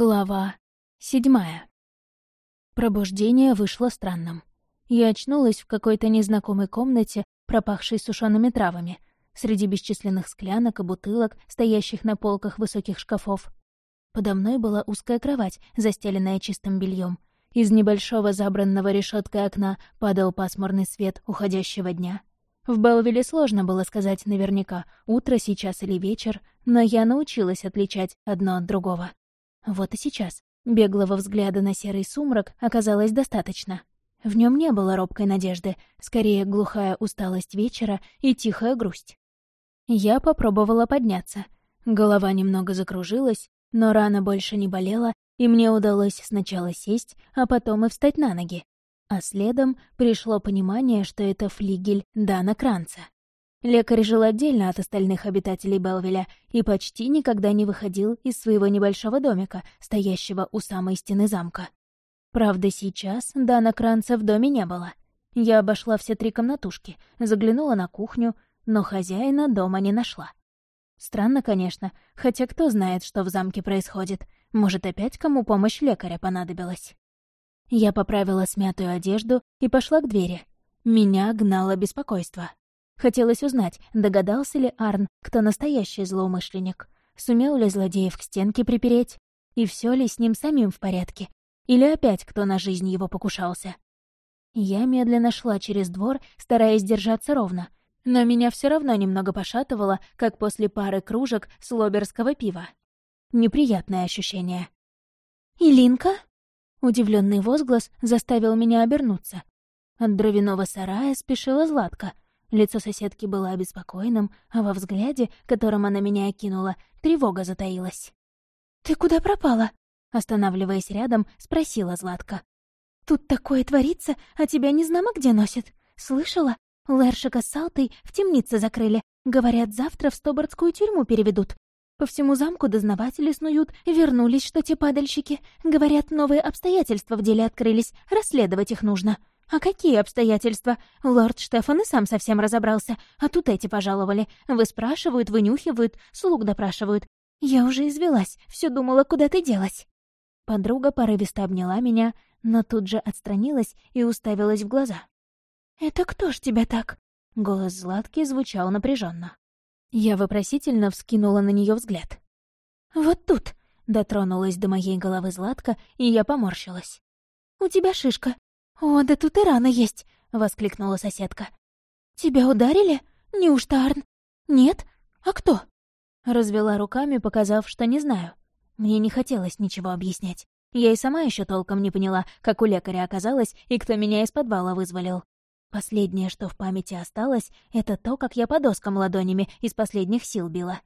Глава седьмая. Пробуждение вышло странным. Я очнулась в какой-то незнакомой комнате, пропахшей сушеными травами, среди бесчисленных склянок и бутылок, стоящих на полках высоких шкафов. Подо мной была узкая кровать, застеленная чистым бельем. Из небольшого забранного решеткой окна падал пасмурный свет уходящего дня. В Белвилле сложно было сказать наверняка, утро сейчас или вечер, но я научилась отличать одно от другого. Вот и сейчас беглого взгляда на серый сумрак оказалось достаточно. В нем не было робкой надежды, скорее глухая усталость вечера и тихая грусть. Я попробовала подняться. Голова немного закружилась, но рана больше не болела, и мне удалось сначала сесть, а потом и встать на ноги. А следом пришло понимание, что это флигель Дана Кранца. Лекарь жил отдельно от остальных обитателей Белвеля и почти никогда не выходил из своего небольшого домика, стоящего у самой стены замка. Правда, сейчас Дана Кранца в доме не было. Я обошла все три комнатушки, заглянула на кухню, но хозяина дома не нашла. Странно, конечно, хотя кто знает, что в замке происходит. Может, опять кому помощь лекаря понадобилась. Я поправила смятую одежду и пошла к двери. Меня гнало беспокойство. Хотелось узнать, догадался ли Арн, кто настоящий злоумышленник. Сумел ли злодеев к стенке припереть? И все ли с ним самим в порядке? Или опять кто на жизнь его покушался? Я медленно шла через двор, стараясь держаться ровно. Но меня все равно немного пошатывало, как после пары кружек слоберского пива. Неприятное ощущение. «Илинка?» Удивленный возглас заставил меня обернуться. От дровяного сарая спешила Златка — Лицо соседки было обеспокоенным, а во взгляде, которым она меня окинула, тревога затаилась. «Ты куда пропала?» Останавливаясь рядом, спросила Златка. «Тут такое творится, а тебя не знамо где носит. Слышала? Лершика с Салтой в темнице закрыли. Говорят, завтра в Стобордскую тюрьму переведут. По всему замку дознаватели снуют, вернулись, что те падальщики. Говорят, новые обстоятельства в деле открылись, расследовать их нужно. «А какие обстоятельства? Лорд Штефан и сам совсем разобрался, а тут эти пожаловали. Вы спрашивают, вынюхивают, слуг допрашивают. Я уже извелась, все думала, куда ты делась». Подруга порывисто обняла меня, но тут же отстранилась и уставилась в глаза. «Это кто ж тебя так?» Голос Златки звучал напряженно. Я вопросительно вскинула на нее взгляд. «Вот тут!» — дотронулась до моей головы Златка, и я поморщилась. «У тебя шишка, «О, да тут и рана есть!» — воскликнула соседка. «Тебя ударили? Неужто Арн? Нет? А кто?» Развела руками, показав, что не знаю. Мне не хотелось ничего объяснять. Я и сама еще толком не поняла, как у лекаря оказалось и кто меня из подвала вызволил. Последнее, что в памяти осталось, это то, как я по доскам ладонями из последних сил била.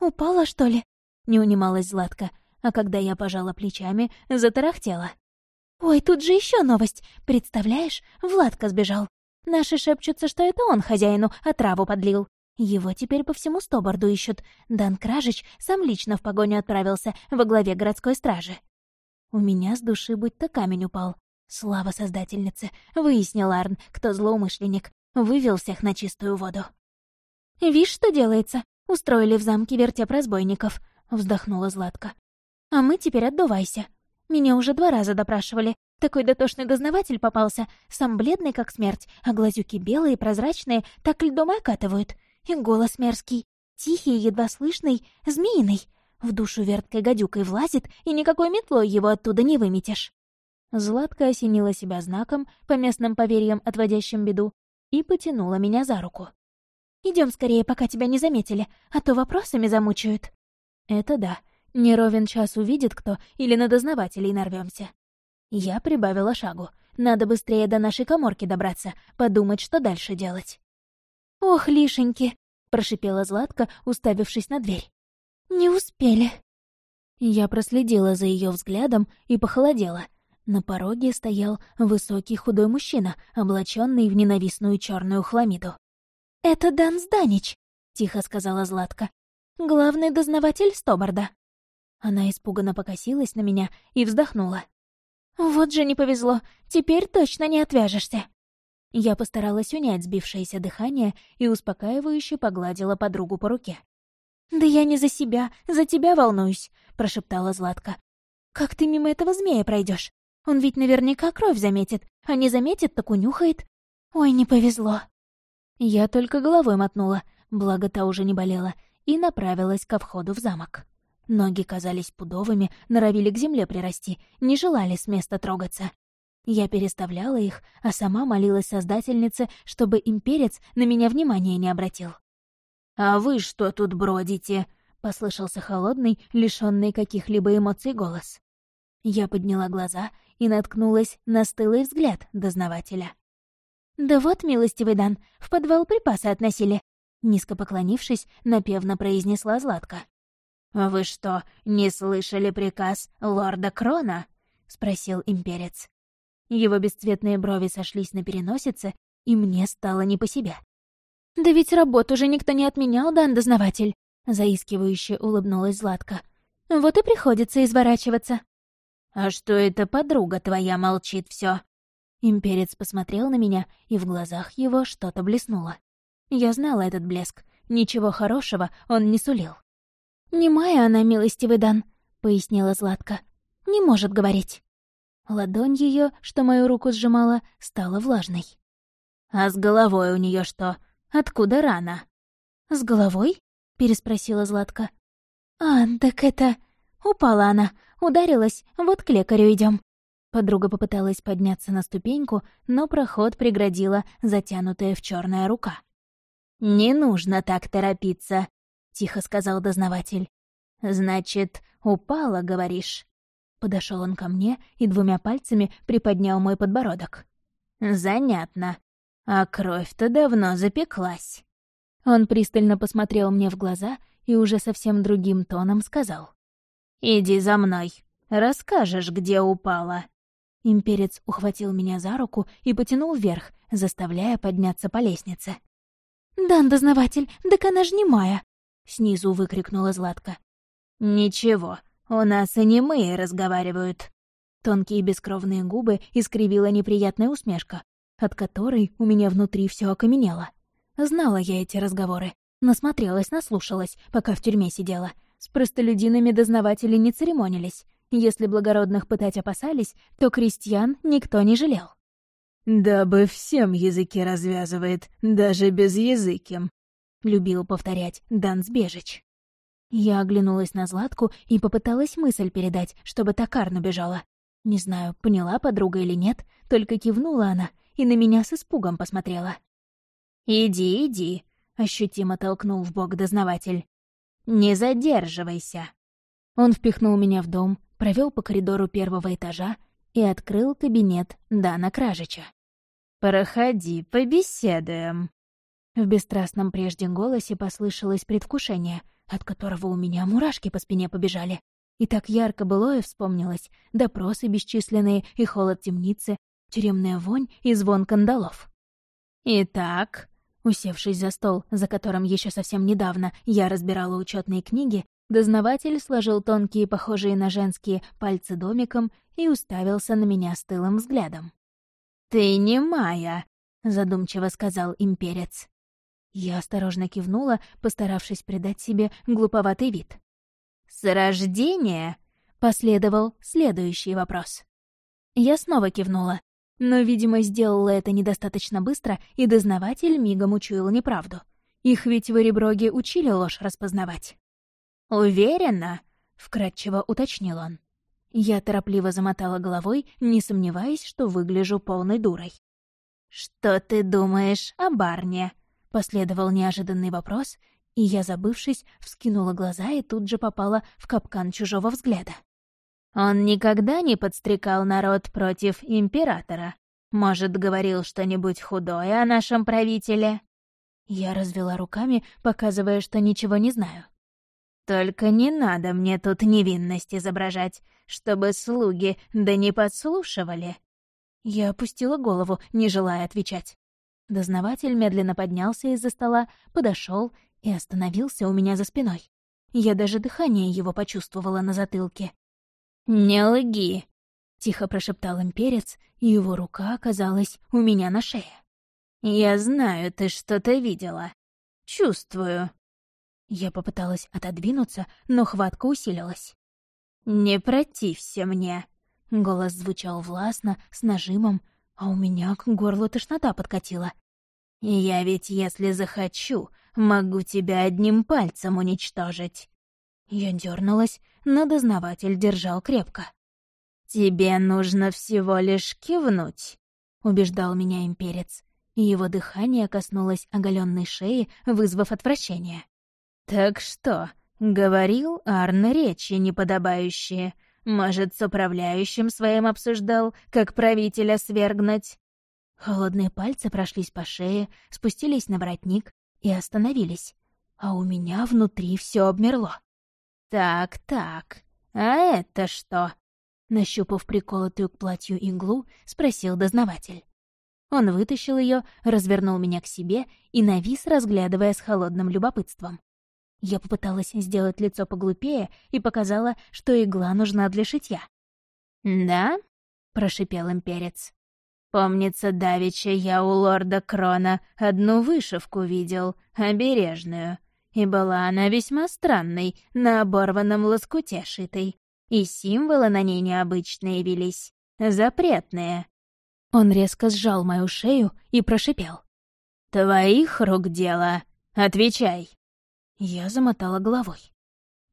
«Упала, что ли?» — не унималась Златка, а когда я пожала плечами, затарахтела. «Ой, тут же еще новость. Представляешь, Владка сбежал. Наши шепчутся, что это он хозяину отраву подлил. Его теперь по всему Стоборду ищут. Дан Кражич сам лично в погоню отправился во главе городской стражи. У меня с души будто камень упал. Слава Создательнице! Выяснил Арн, кто злоумышленник. Вывел всех на чистую воду. «Вишь, что делается? Устроили в замке вертеп разбойников», — вздохнула Златка. «А мы теперь отдувайся. Меня уже два раза допрашивали. Такой дотошный дознаватель попался, сам бледный, как смерть, а глазюки белые, прозрачные, так льдом и окатывают. И голос мерзкий, тихий, едва слышный, змеиный. В душу верткой гадюкой влазит, и никакой метлой его оттуда не выметишь. Златка осенила себя знаком, по местным поверьям отводящим беду, и потянула меня за руку. Идем скорее, пока тебя не заметили, а то вопросами замучают». «Это да», не ровен час увидит кто, или на дознавателей нарвемся. Я прибавила шагу. Надо быстрее до нашей коморки добраться, подумать, что дальше делать. «Ох, лишеньки!» — прошипела Златка, уставившись на дверь. «Не успели». Я проследила за ее взглядом и похолодела. На пороге стоял высокий худой мужчина, облаченный в ненавистную черную хламиду. «Это Дан Зданич», — тихо сказала Златка. «Главный дознаватель Стобарда». Она испуганно покосилась на меня и вздохнула. «Вот же не повезло, теперь точно не отвяжешься». Я постаралась унять сбившееся дыхание и успокаивающе погладила подругу по руке. «Да я не за себя, за тебя волнуюсь», — прошептала Златка. Как ты мимо этого змея пройдешь? Он ведь наверняка кровь заметит, а не заметит, так унюхает. Ой, не повезло. Я только головой мотнула, благо та уже не болела, и направилась ко входу в замок. Ноги казались пудовыми, норовили к земле прирасти, не желали с места трогаться. Я переставляла их, а сама молилась Создательнице, чтобы имперец на меня внимания не обратил. «А вы что тут бродите?» — послышался холодный, лишённый каких-либо эмоций голос. Я подняла глаза и наткнулась на стылый взгляд дознавателя. «Да вот, милостивый Дан, в подвал припасы относили», — низко поклонившись, напевно произнесла Златка. «Вы что, не слышали приказ лорда Крона?» — спросил имперец. Его бесцветные брови сошлись на переносице, и мне стало не по себе. «Да ведь работу уже никто не отменял, дан дознаватель!» — заискивающе улыбнулась Златка. «Вот и приходится изворачиваться». «А что это подруга твоя молчит все? Имперец посмотрел на меня, и в глазах его что-то блеснуло. Я знала этот блеск. Ничего хорошего он не сулил. «Не моя она, милостивый Дан», — пояснила Златка. «Не может говорить». Ладонь ее, что мою руку сжимала, стала влажной. «А с головой у нее что? Откуда рана?» «С головой?» — переспросила Златка. «А, так это... Упала она, ударилась, вот к лекарю идем. Подруга попыталась подняться на ступеньку, но проход преградила затянутая в черная рука. «Не нужно так торопиться», тихо сказал дознаватель. «Значит, упала, говоришь?» Подошел он ко мне и двумя пальцами приподнял мой подбородок. «Занятно. А кровь-то давно запеклась». Он пристально посмотрел мне в глаза и уже совсем другим тоном сказал. «Иди за мной. Расскажешь, где упала». Имперец ухватил меня за руку и потянул вверх, заставляя подняться по лестнице. «Дан, дознаватель, так она ж не моя!» — снизу выкрикнула Златка. «Ничего, у нас и немые разговаривают». Тонкие бескровные губы искривила неприятная усмешка, от которой у меня внутри все окаменело. Знала я эти разговоры, насмотрелась, наслушалась, пока в тюрьме сидела. С простолюдинами дознаватели не церемонились. Если благородных пытать опасались, то крестьян никто не жалел. «Дабы всем языки развязывает, даже без языким», любил повторять Дан Сбежич. Я оглянулась на Златку и попыталась мысль передать, чтобы Токарну бежала. Не знаю, поняла подруга или нет, только кивнула она и на меня с испугом посмотрела. «Иди, иди», — ощутимо толкнул в бок дознаватель. «Не задерживайся». Он впихнул меня в дом, провел по коридору первого этажа и открыл кабинет Дана Кражича. «Проходи, побеседуем», в бесстрастном прежде голосе послышалось предвкушение, от которого у меня мурашки по спине побежали. И так ярко былое вспомнилось допросы бесчисленные и холод темницы, тюремная вонь и звон кандалов. «Итак», усевшись за стол, за которым еще совсем недавно я разбирала учетные книги, дознаватель сложил тонкие, похожие на женские, пальцы домиком и уставился на меня стылым взглядом. «Ты не Майя», — задумчиво сказал имперец. Я осторожно кивнула, постаравшись придать себе глуповатый вид. «С рождения?» — последовал следующий вопрос. Я снова кивнула, но, видимо, сделала это недостаточно быстро, и дознаватель мигом учуял неправду. Их ведь в Эреброге учили ложь распознавать. «Уверена?» — вкратчиво уточнил он. Я торопливо замотала головой, не сомневаясь, что выгляжу полной дурой. «Что ты думаешь о Барне?» Последовал неожиданный вопрос, и я, забывшись, вскинула глаза и тут же попала в капкан чужого взгляда. Он никогда не подстрекал народ против императора. Может, говорил что-нибудь худое о нашем правителе? Я развела руками, показывая, что ничего не знаю. «Только не надо мне тут невинность изображать, чтобы слуги да не подслушивали». Я опустила голову, не желая отвечать. Дознаватель медленно поднялся из-за стола, подошел и остановился у меня за спиной. Я даже дыхание его почувствовала на затылке. «Не лги!» — тихо прошептал имперец, и его рука оказалась у меня на шее. «Я знаю, ты что-то видела. Чувствую». Я попыталась отодвинуться, но хватка усилилась. «Не протився мне!» Голос звучал властно, с нажимом, а у меня к горлу тошнота подкатила. «Я ведь, если захочу, могу тебя одним пальцем уничтожить». Я дернулась, но дознаватель держал крепко. «Тебе нужно всего лишь кивнуть», — убеждал меня имперец, его дыхание коснулось оголенной шеи, вызвав отвращение. «Так что, говорил Арн речи неподобающие? Может, с управляющим своим обсуждал, как правителя свергнуть?» Холодные пальцы прошлись по шее, спустились на воротник и остановились, а у меня внутри все обмерло. «Так, так, а это что?» Нащупав приколотую к платью иглу, спросил дознаватель. Он вытащил ее, развернул меня к себе и навис, разглядывая с холодным любопытством. Я попыталась сделать лицо поглупее и показала, что игла нужна для шитья. «Да?» — прошипел имперец. «Помнится, давеча я у лорда Крона одну вышивку видел, обережную, и была она весьма странной, на оборванном лоскуте шитой, и символы на ней необычные велись, запретные». Он резко сжал мою шею и прошипел. «Твоих рук дело. Отвечай!» Я замотала головой.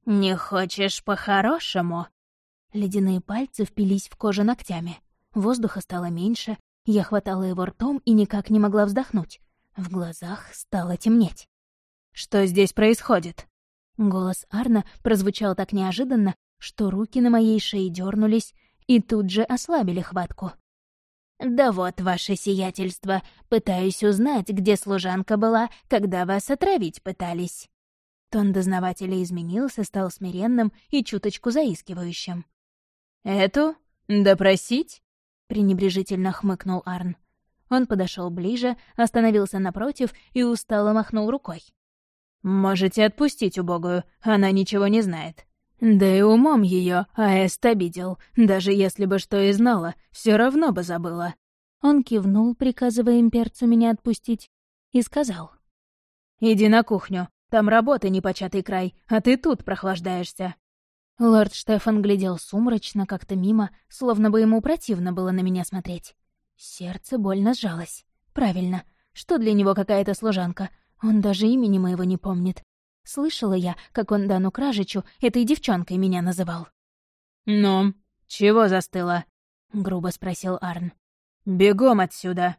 «Не хочешь по-хорошему?» Ледяные пальцы впились в кожу ногтями. Воздуха стало меньше, я хватала его ртом и никак не могла вздохнуть. В глазах стало темнеть. «Что здесь происходит?» Голос Арна прозвучал так неожиданно, что руки на моей шее дернулись и тут же ослабили хватку. «Да вот, ваше сиятельство, пытаюсь узнать, где служанка была, когда вас отравить пытались». Тон дознавателя изменился, стал смиренным и чуточку заискивающим. «Эту? Допросить?» — пренебрежительно хмыкнул Арн. Он подошел ближе, остановился напротив и устало махнул рукой. «Можете отпустить убогую, она ничего не знает. Да и умом ее Аэст обидел, даже если бы что и знала, все равно бы забыла». Он кивнул, приказывая имперцу меня отпустить, и сказал. «Иди на кухню, там работа непочатый край, а ты тут прохлаждаешься». Лорд Штефан глядел сумрачно, как-то мимо, словно бы ему противно было на меня смотреть. Сердце больно сжалось. Правильно, что для него какая-то служанка? Он даже имени моего не помнит. Слышала я, как он Дану Кражичу этой девчонкой меня называл. «Ну, чего застыла?» — грубо спросил Арн. «Бегом отсюда!»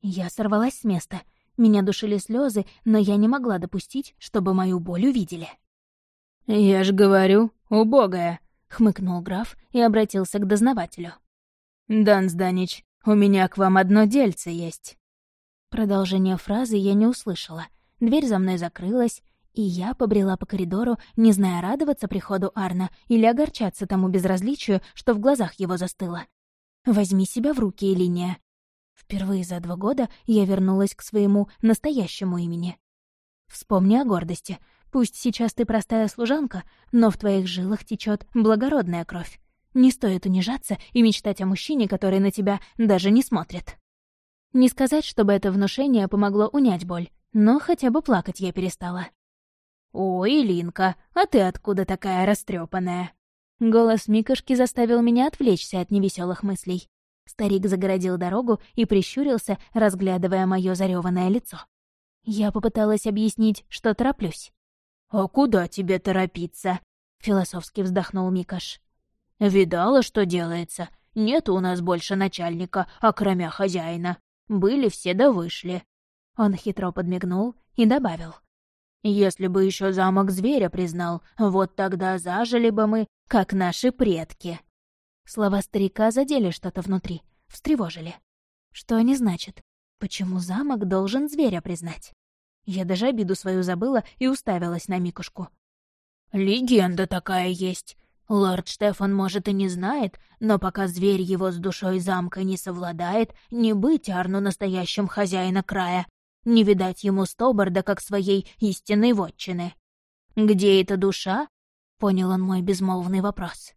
Я сорвалась с места — меня душили слезы, но я не могла допустить, чтобы мою боль увидели. «Я ж говорю, убогая», — хмыкнул граф и обратился к дознавателю. «Дан Зданич, у меня к вам одно дельце есть». Продолжение фразы я не услышала. Дверь за мной закрылась, и я побрела по коридору, не зная, радоваться приходу Арна или огорчаться тому безразличию, что в глазах его застыло. «Возьми себя в руки, Элиния. Впервые за два года я вернулась к своему настоящему имени. Вспомни о гордости. Пусть сейчас ты простая служанка, но в твоих жилах течет благородная кровь. Не стоит унижаться и мечтать о мужчине, который на тебя даже не смотрит. Не сказать, чтобы это внушение помогло унять боль, но хотя бы плакать я перестала. «Ой, Линка, а ты откуда такая растрепанная? Голос Микошки заставил меня отвлечься от невеселых мыслей. Старик загородил дорогу и прищурился, разглядывая мое зареванное лицо. Я попыталась объяснить, что тороплюсь. «А куда тебе торопиться?» — философски вздохнул Микаш. «Видала, что делается? Нет у нас больше начальника, окромя хозяина. Были все да вышли». Он хитро подмигнул и добавил. «Если бы еще замок зверя признал, вот тогда зажили бы мы, как наши предки». Слова старика задели что-то внутри, встревожили. Что они значат? Почему замок должен зверя признать? Я даже обиду свою забыла и уставилась на Микушку. «Легенда такая есть. Лорд Штефан, может, и не знает, но пока зверь его с душой замка не совладает, не быть Арну настоящим хозяина края, не видать ему Стобарда как своей истинной вотчины. Где эта душа?» — понял он мой безмолвный вопрос.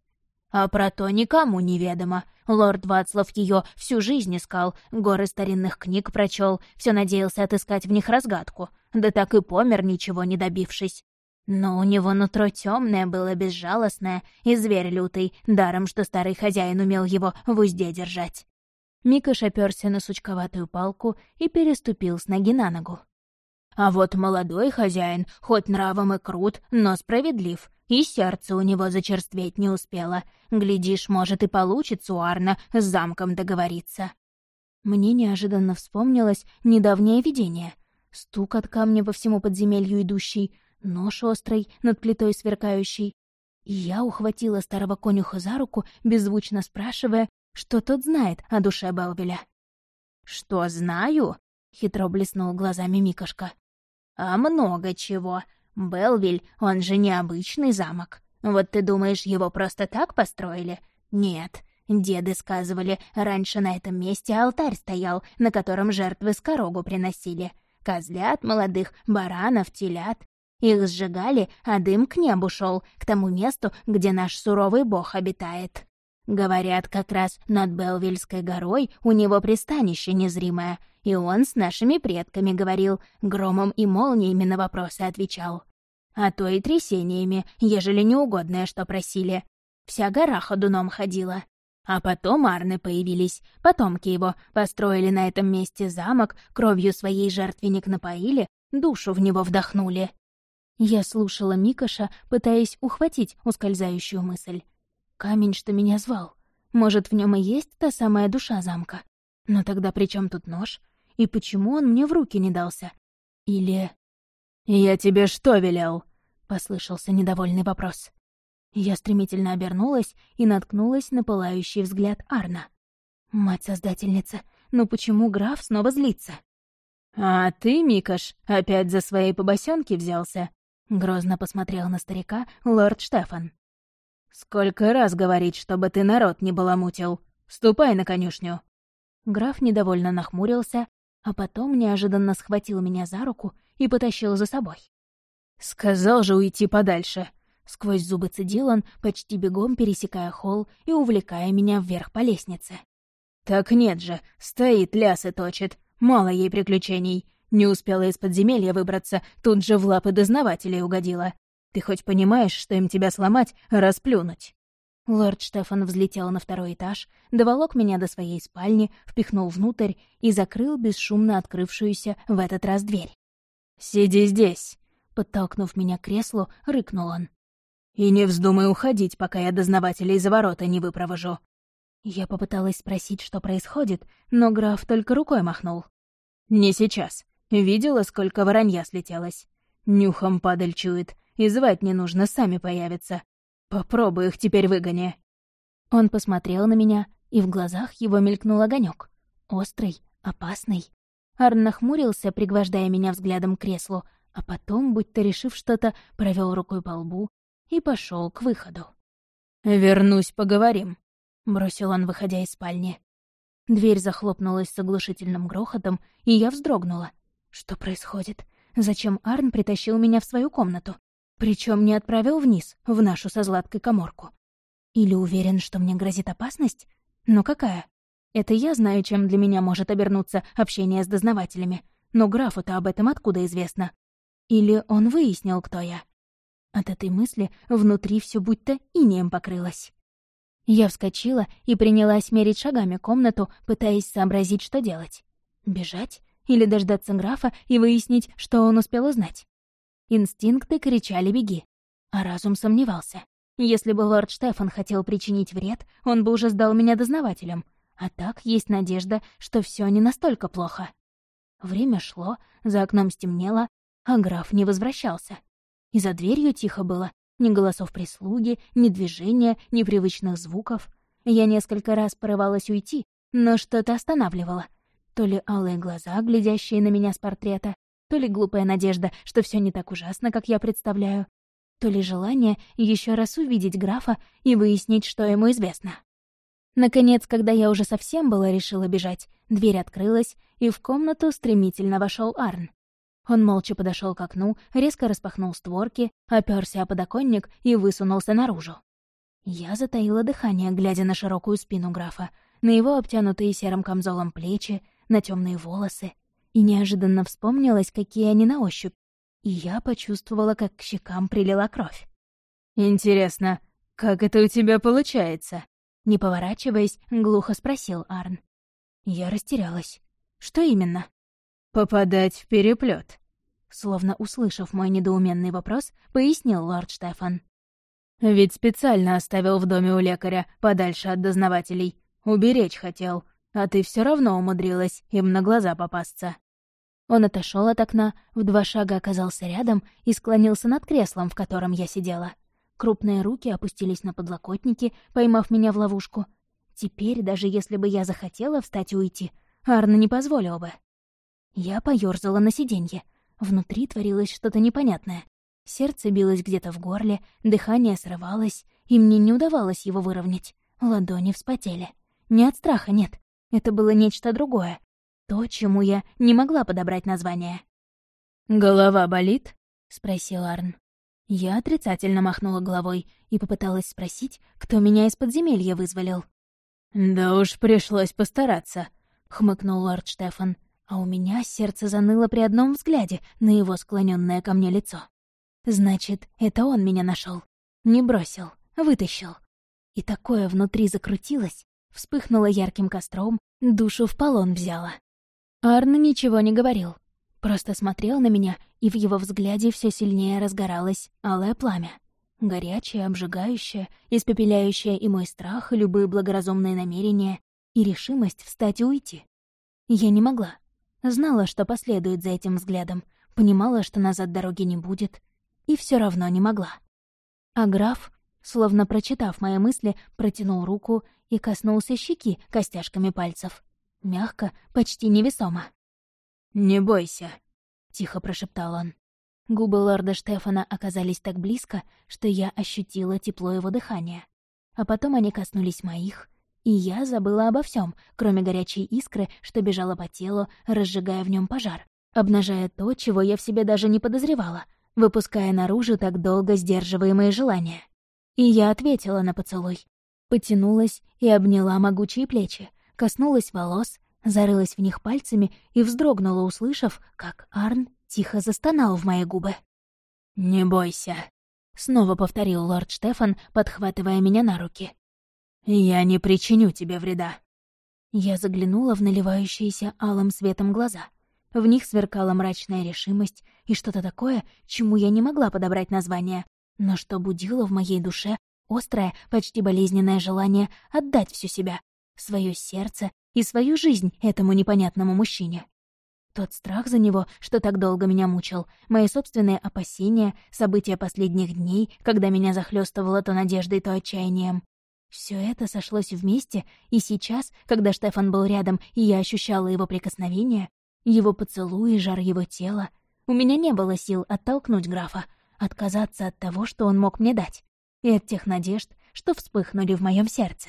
А про то никому неведомо. Лорд Вацлав ее всю жизнь искал, горы старинных книг прочел, все надеялся отыскать в них разгадку. Да так и помер, ничего не добившись. Но у него нутро темное было, безжалостное, и зверь лютый, даром, что старый хозяин умел его в узде держать. Микаш оперся на сучковатую палку и переступил с ноги на ногу. А вот молодой хозяин, хоть нравом и крут, но справедлив, и сердце у него зачерстветь не успело. Глядишь, может, и получится у Арна с замком договориться. Мне неожиданно вспомнилось недавнее видение. Стук от камня по всему подземелью идущий, нож острый, над плитой сверкающий. И я ухватила старого конюха за руку, беззвучно спрашивая, что тот знает о душе Белвеля. «Что знаю?» — хитро блеснул глазами Микошка. «А много чего. Белвиль, он же необычный замок. Вот ты думаешь, его просто так построили? Нет. Деды сказывали, раньше на этом месте алтарь стоял, на котором жертвы скорогу приносили. Козлят молодых, баранов, телят. Их сжигали, а дым к небу шел, к тому месту, где наш суровый бог обитает. Говорят, как раз над Белвильской горой у него пристанище незримое, и он с нашими предками говорил, громом и молниями на вопросы отвечал. А то и трясениями, ежели неугодное, что просили. Вся гора ходуном ходила. А потом Арны появились, потомки его построили на этом месте замок, кровью своей жертвенник напоили, душу в него вдохнули. Я слушала Микоша, пытаясь ухватить ускользающую мысль. Камень, что меня звал. Может, в нем и есть та самая душа замка? Но тогда при чем тут нож? И почему он мне в руки не дался? Или... «Я тебе что велел?» — послышался недовольный вопрос. Я стремительно обернулась и наткнулась на пылающий взгляд Арна. «Мать-создательница, ну почему граф снова злится?» «А ты, Микаш, опять за свои побосенки взялся?» — грозно посмотрел на старика лорд Штефан. «Сколько раз говорить, чтобы ты народ не баламутил? Ступай на конюшню!» Граф недовольно нахмурился, а потом неожиданно схватил меня за руку и потащил за собой. «Сказал же уйти подальше!» Сквозь зубы цедил он, почти бегом пересекая холл и увлекая меня вверх по лестнице. «Так нет же, стоит, лясы точит. Мало ей приключений. Не успела из подземелья выбраться, тут же в лапы дознавателей угодила. Ты хоть понимаешь, что им тебя сломать, расплюнуть?» Лорд Штефан взлетел на второй этаж, доволок меня до своей спальни, впихнул внутрь и закрыл бесшумно открывшуюся в этот раз дверь. «Сиди здесь!» Подтолкнув меня к креслу, рыкнул он. «И не вздумай уходить, пока я дознавателей за ворота не выпровожу». Я попыталась спросить, что происходит, но граф только рукой махнул. «Не сейчас. Видела, сколько воронья слетелось? Нюхом падаль чует, и звать не нужно, сами появятся. Попробуй их теперь выгони». Он посмотрел на меня, и в глазах его мелькнул огонек. Острый, опасный. Арн нахмурился, пригвождая меня взглядом к креслу, а потом, будто решив что-то, провел рукой по лбу и пошел к выходу. «Вернусь, поговорим», — бросил он, выходя из спальни. Дверь захлопнулась с оглушительным грохотом, и я вздрогнула. Что происходит? Зачем Арн притащил меня в свою комнату? Причем не отправил вниз, в нашу со Златкой коморку. Или уверен, что мне грозит опасность? Но какая? Это я знаю, чем для меня может обернуться общение с дознавателями. Но графу-то об этом откуда известно? Или он выяснил, кто я? От этой мысли внутри все будто инеем покрылось. Я вскочила и принялась мерить шагами комнату, пытаясь сообразить, что делать. Бежать? Или дождаться графа и выяснить, что он успел узнать. Инстинкты кричали «беги», а разум сомневался. Если бы лорд Штефан хотел причинить вред, он бы уже сдал меня дознавателям. А так есть надежда, что все не настолько плохо. Время шло, за окном стемнело, а граф не возвращался. И за дверью тихо было. Ни голосов прислуги, ни движения, ни привычных звуков. Я несколько раз порывалась уйти, но что-то останавливало — то ли алые глаза, глядящие на меня с портрета, то ли глупая надежда, что все не так ужасно, как я представляю, то ли желание еще раз увидеть графа и выяснить, что ему известно. Наконец, когда я уже совсем была решила бежать, дверь открылась, и в комнату стремительно вошел Арн. Он молча подошел к окну, резко распахнул створки, оперся о подоконник и высунулся наружу. Я затаила дыхание, глядя на широкую спину графа, на его обтянутые серым камзолом плечи, на темные волосы, и неожиданно вспомнилось, какие они на ощупь, и я почувствовала, как к щекам прилила кровь. «Интересно, как это у тебя получается?» Не поворачиваясь, глухо спросил Арн. Я растерялась. Что именно? «Попадать в переплет. Словно услышав мой недоуменный вопрос, пояснил лорд Штефан. «Ведь специально оставил в доме у лекаря, подальше от дознавателей. Уберечь хотел, а ты все равно умудрилась им на глаза попасться». Он отошел от окна, в два шага оказался рядом и склонился над креслом, в котором я сидела. Крупные руки опустились на подлокотники, поймав меня в ловушку. Теперь, даже если бы я захотела встать и уйти, Арна не позволил бы. Я поёрзала на сиденье. Внутри творилось что-то непонятное. Сердце билось где-то в горле, дыхание срывалось, и мне не удавалось его выровнять. Ладони вспотели. Не от страха, нет. Это было нечто другое. То, чему я не могла подобрать название. «Голова болит?» — спросил Арн. Я отрицательно махнула головой и попыталась спросить, кто меня из подземелья вызволил. «Да уж пришлось постараться», — хмыкнул лорд Штефан а у меня сердце заныло при одном взгляде на его склоненное ко мне лицо. Значит, это он меня нашел, Не бросил, вытащил. И такое внутри закрутилось, вспыхнуло ярким костром, душу в полон взяла. Арн ничего не говорил, просто смотрел на меня, и в его взгляде все сильнее разгоралось алое пламя. Горячее, обжигающее, испепеляющее и мой страх, и любые благоразумные намерения, и решимость встать и уйти. Я не могла, Знала, что последует за этим взглядом, понимала, что назад дороги не будет, и все равно не могла. А граф, словно прочитав мои мысли, протянул руку и коснулся щеки костяшками пальцев. Мягко, почти невесомо. «Не бойся», — тихо прошептал он. Губы лорда Штефана оказались так близко, что я ощутила тепло его дыхания. А потом они коснулись моих, и я забыла обо всем, кроме горячей искры, что бежала по телу, разжигая в нем пожар, обнажая то, чего я в себе даже не подозревала, выпуская наружу так долго сдерживаемые желания. И я ответила на поцелуй. Потянулась и обняла могучие плечи, коснулась волос, зарылась в них пальцами и вздрогнула, услышав, как Арн тихо застонал в мои губы. «Не бойся», — снова повторил лорд Штефан, подхватывая меня на руки. «Я не причиню тебе вреда». Я заглянула в наливающиеся алым светом глаза. В них сверкала мрачная решимость и что-то такое, чему я не могла подобрать название, но что будило в моей душе острое, почти болезненное желание отдать всю себя, свое сердце и свою жизнь этому непонятному мужчине. Тот страх за него, что так долго меня мучил, мои собственные опасения, события последних дней, когда меня захлестывало то надеждой, то отчаянием, все это сошлось вместе, и сейчас, когда Штефан был рядом, и я ощущала его прикосновение, его поцелуй и жар его тела, у меня не было сил оттолкнуть графа, отказаться от того, что он мог мне дать, и от тех надежд, что вспыхнули в моем сердце.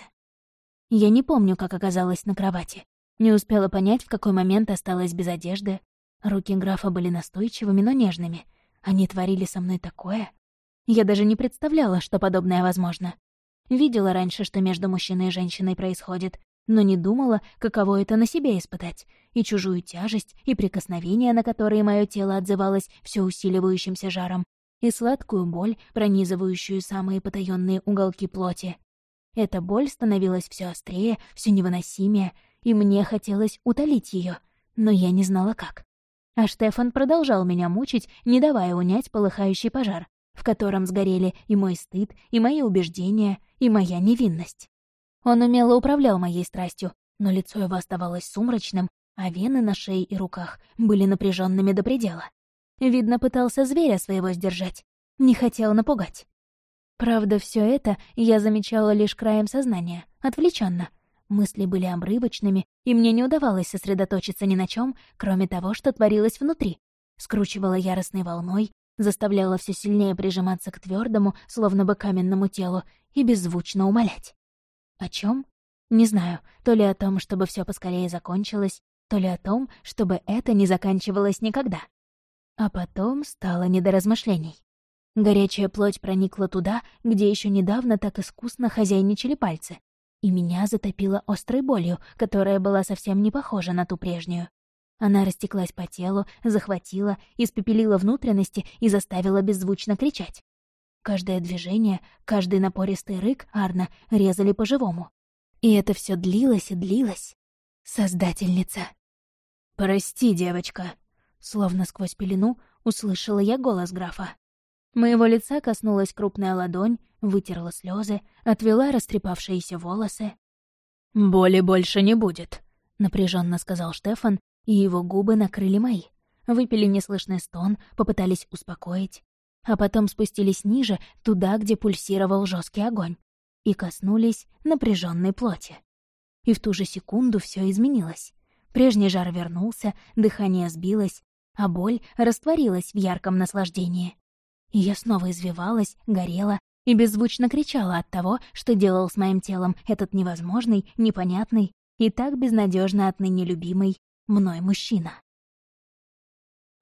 Я не помню, как оказалась на кровати. Не успела понять, в какой момент осталась без одежды. Руки графа были настойчивыми, но нежными. Они творили со мной такое. Я даже не представляла, что подобное возможно. Видела раньше, что между мужчиной и женщиной происходит, но не думала, каково это на себе испытать, и чужую тяжесть, и прикосновения, на которые мое тело отзывалось все усиливающимся жаром, и сладкую боль, пронизывающую самые потаенные уголки плоти. Эта боль становилась все острее, все невыносимее, и мне хотелось утолить ее, но я не знала как. А Штефан продолжал меня мучить, не давая унять полыхающий пожар, в котором сгорели и мой стыд, и мои убеждения, и моя невинность. Он умело управлял моей страстью, но лицо его оставалось сумрачным, а вены на шее и руках были напряженными до предела. Видно, пытался зверя своего сдержать, не хотел напугать. Правда, все это я замечала лишь краем сознания, отвлеченно. Мысли были обрывочными, и мне не удавалось сосредоточиться ни на чем, кроме того, что творилось внутри. Скручивала яростной волной, заставляла все сильнее прижиматься к твердому, словно бы каменному телу, и беззвучно умолять. О чем? Не знаю, то ли о том, чтобы все поскорее закончилось, то ли о том, чтобы это не заканчивалось никогда. А потом стало не до размышлений. Горячая плоть проникла туда, где еще недавно так искусно хозяйничали пальцы, и меня затопило острой болью, которая была совсем не похожа на ту прежнюю. Она растеклась по телу, захватила, испепелила внутренности и заставила беззвучно кричать. Каждое движение, каждый напористый рык Арна резали по-живому. И это все длилось и длилось. Создательница. «Прости, девочка», — словно сквозь пелену услышала я голос графа. Моего лица коснулась крупная ладонь, вытерла слезы, отвела растрепавшиеся волосы. «Боли больше не будет», — напряженно сказал Штефан, и его губы накрыли мои. Выпили неслышный стон, попытались успокоить, а потом спустились ниже, туда, где пульсировал жесткий огонь, и коснулись напряженной плоти. И в ту же секунду все изменилось. Прежний жар вернулся, дыхание сбилось, а боль растворилась в ярком наслаждении. Я снова извивалась, горела и беззвучно кричала от того, что делал с моим телом этот невозможный, непонятный и так безнадежно отныне любимый мной мужчина.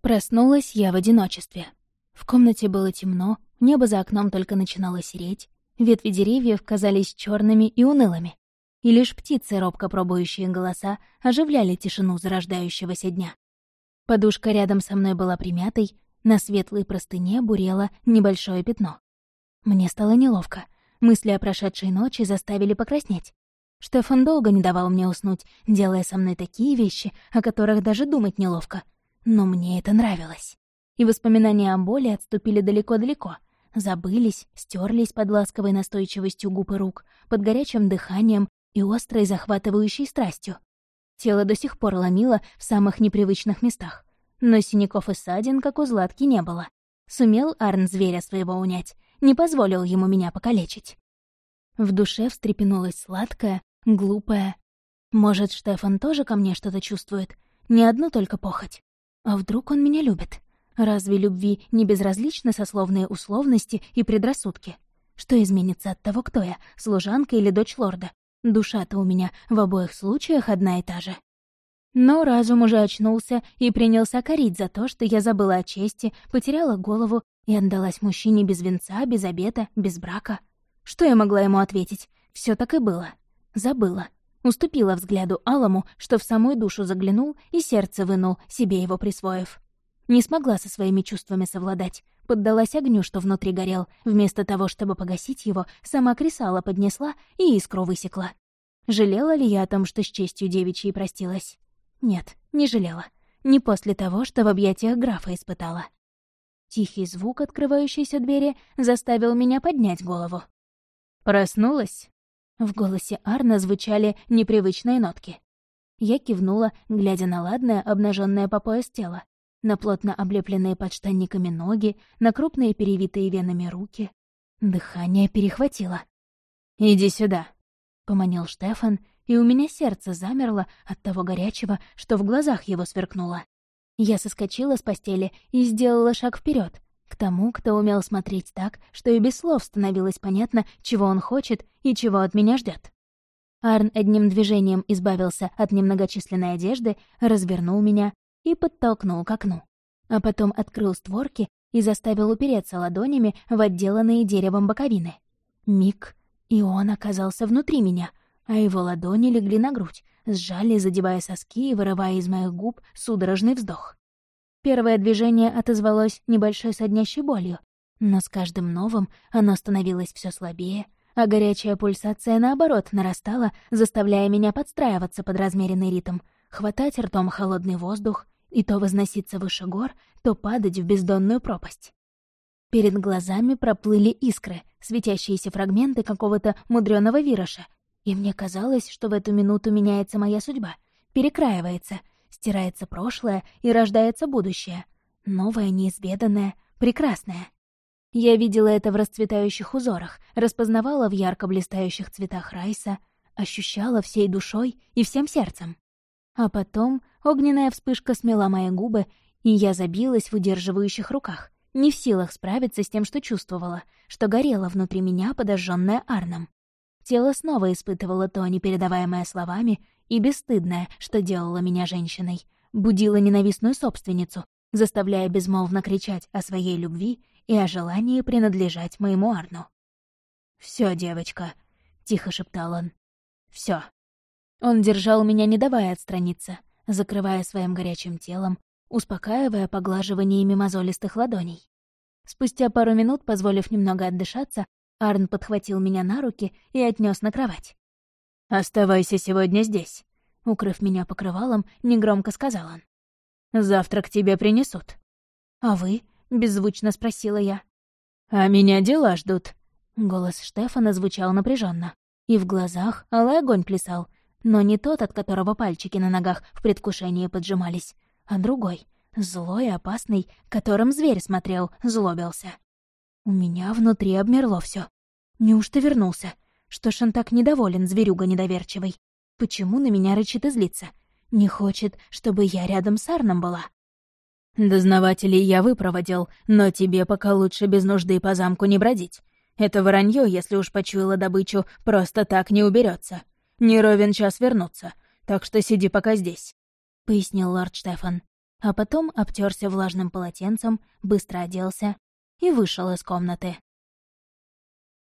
Проснулась я в одиночестве. В комнате было темно, небо за окном только начинало сереть, ветви деревьев казались черными и унылыми, и лишь птицы, робко пробующие голоса, оживляли тишину зарождающегося дня. Подушка рядом со мной была примятой, на светлой простыне бурело небольшое пятно. Мне стало неловко. Мысли о прошедшей ночи заставили покраснеть. Штефан долго не давал мне уснуть, делая со мной такие вещи, о которых даже думать неловко. Но мне это нравилось. И воспоминания о боли отступили далеко-далеко. Забылись, стерлись под ласковой настойчивостью губ и рук, под горячим дыханием и острой захватывающей страстью. Тело до сих пор ломило в самых непривычных местах. Но синяков и ссадин, как у Златки, не было. Сумел Арн зверя своего унять, не позволил ему меня покалечить. В душе встрепенулась сладкая, глупая. Может, Штефан тоже ко мне что-то чувствует? Не одну только похоть. А вдруг он меня любит? Разве любви не безразличны сословные условности и предрассудки? Что изменится от того, кто я, служанка или дочь лорда? Душа-то у меня в обоих случаях одна и та же. Но разум уже очнулся и принялся корить за то, что я забыла о чести, потеряла голову и отдалась мужчине без венца, без обета, без брака. Что я могла ему ответить? Все так и было. Забыла. Уступила взгляду Алому, что в самую душу заглянул и сердце вынул, себе его присвоив. Не смогла со своими чувствами совладать. Поддалась огню, что внутри горел. Вместо того, чтобы погасить его, сама кресала поднесла и искру высекла. Жалела ли я о том, что с честью девичьей простилась? Нет, не жалела. Не после того, что в объятиях графа испытала. Тихий звук открывающейся двери заставил меня поднять голову. «Проснулась?» В голосе Арна звучали непривычные нотки. Я кивнула, глядя на ладное, обнаженное по пояс тело, на плотно облепленные подштанниками ноги, на крупные перевитые венами руки. Дыхание перехватило. «Иди сюда», — поманил Штефан и у меня сердце замерло от того горячего, что в глазах его сверкнуло. Я соскочила с постели и сделала шаг вперед к тому, кто умел смотреть так, что и без слов становилось понятно, чего он хочет и чего от меня ждет. Арн одним движением избавился от немногочисленной одежды, развернул меня и подтолкнул к окну. А потом открыл створки и заставил упереться ладонями в отделанные деревом боковины. Миг, и он оказался внутри меня, а его ладони легли на грудь, сжали, задевая соски и вырывая из моих губ судорожный вздох. Первое движение отозвалось небольшой соднящей болью, но с каждым новым оно становилось все слабее, а горячая пульсация, наоборот, нарастала, заставляя меня подстраиваться под размеренный ритм, хватать ртом холодный воздух и то возноситься выше гор, то падать в бездонную пропасть. Перед глазами проплыли искры, светящиеся фрагменты какого-то мудреного вироша, и мне казалось, что в эту минуту меняется моя судьба, перекраивается, стирается прошлое и рождается будущее. Новое, неизведанное, прекрасное. Я видела это в расцветающих узорах, распознавала в ярко блистающих цветах райса, ощущала всей душой и всем сердцем. А потом огненная вспышка смела мои губы, и я забилась в удерживающих руках, не в силах справиться с тем, что чувствовала, что горело внутри меня, подожженное Арном. Тело снова испытывало то непередаваемое словами и бесстыдное, что делало меня женщиной, будило ненавистную собственницу, заставляя безмолвно кричать о своей любви и о желании принадлежать моему Арну. «Всё, девочка», — тихо шептал он. «Всё». Он держал меня, не давая отстраниться, закрывая своим горячим телом, успокаивая поглаживаниями мозолистых ладоней. Спустя пару минут, позволив немного отдышаться, Арн подхватил меня на руки и отнес на кровать. «Оставайся сегодня здесь», — укрыв меня покрывалом, негромко сказал он. «Завтрак тебе принесут». «А вы?» — беззвучно спросила я. «А меня дела ждут». Голос Штефана звучал напряженно, и в глазах алый огонь плясал, но не тот, от которого пальчики на ногах в предвкушении поджимались, а другой, злой и опасный, которым зверь смотрел, злобился. У меня внутри обмерло все. Неужто вернулся? Что ж он так недоволен, зверюга недоверчивый? Почему на меня рычит и злится? Не хочет, чтобы я рядом с Арном была? Дознавателей я выпроводил, но тебе пока лучше без нужды по замку не бродить. Это воронье, если уж почуяла добычу, просто так не уберется. Не ровен час вернуться, так что сиди пока здесь», — пояснил лорд Штефан. А потом обтерся влажным полотенцем, быстро оделся и вышел из комнаты.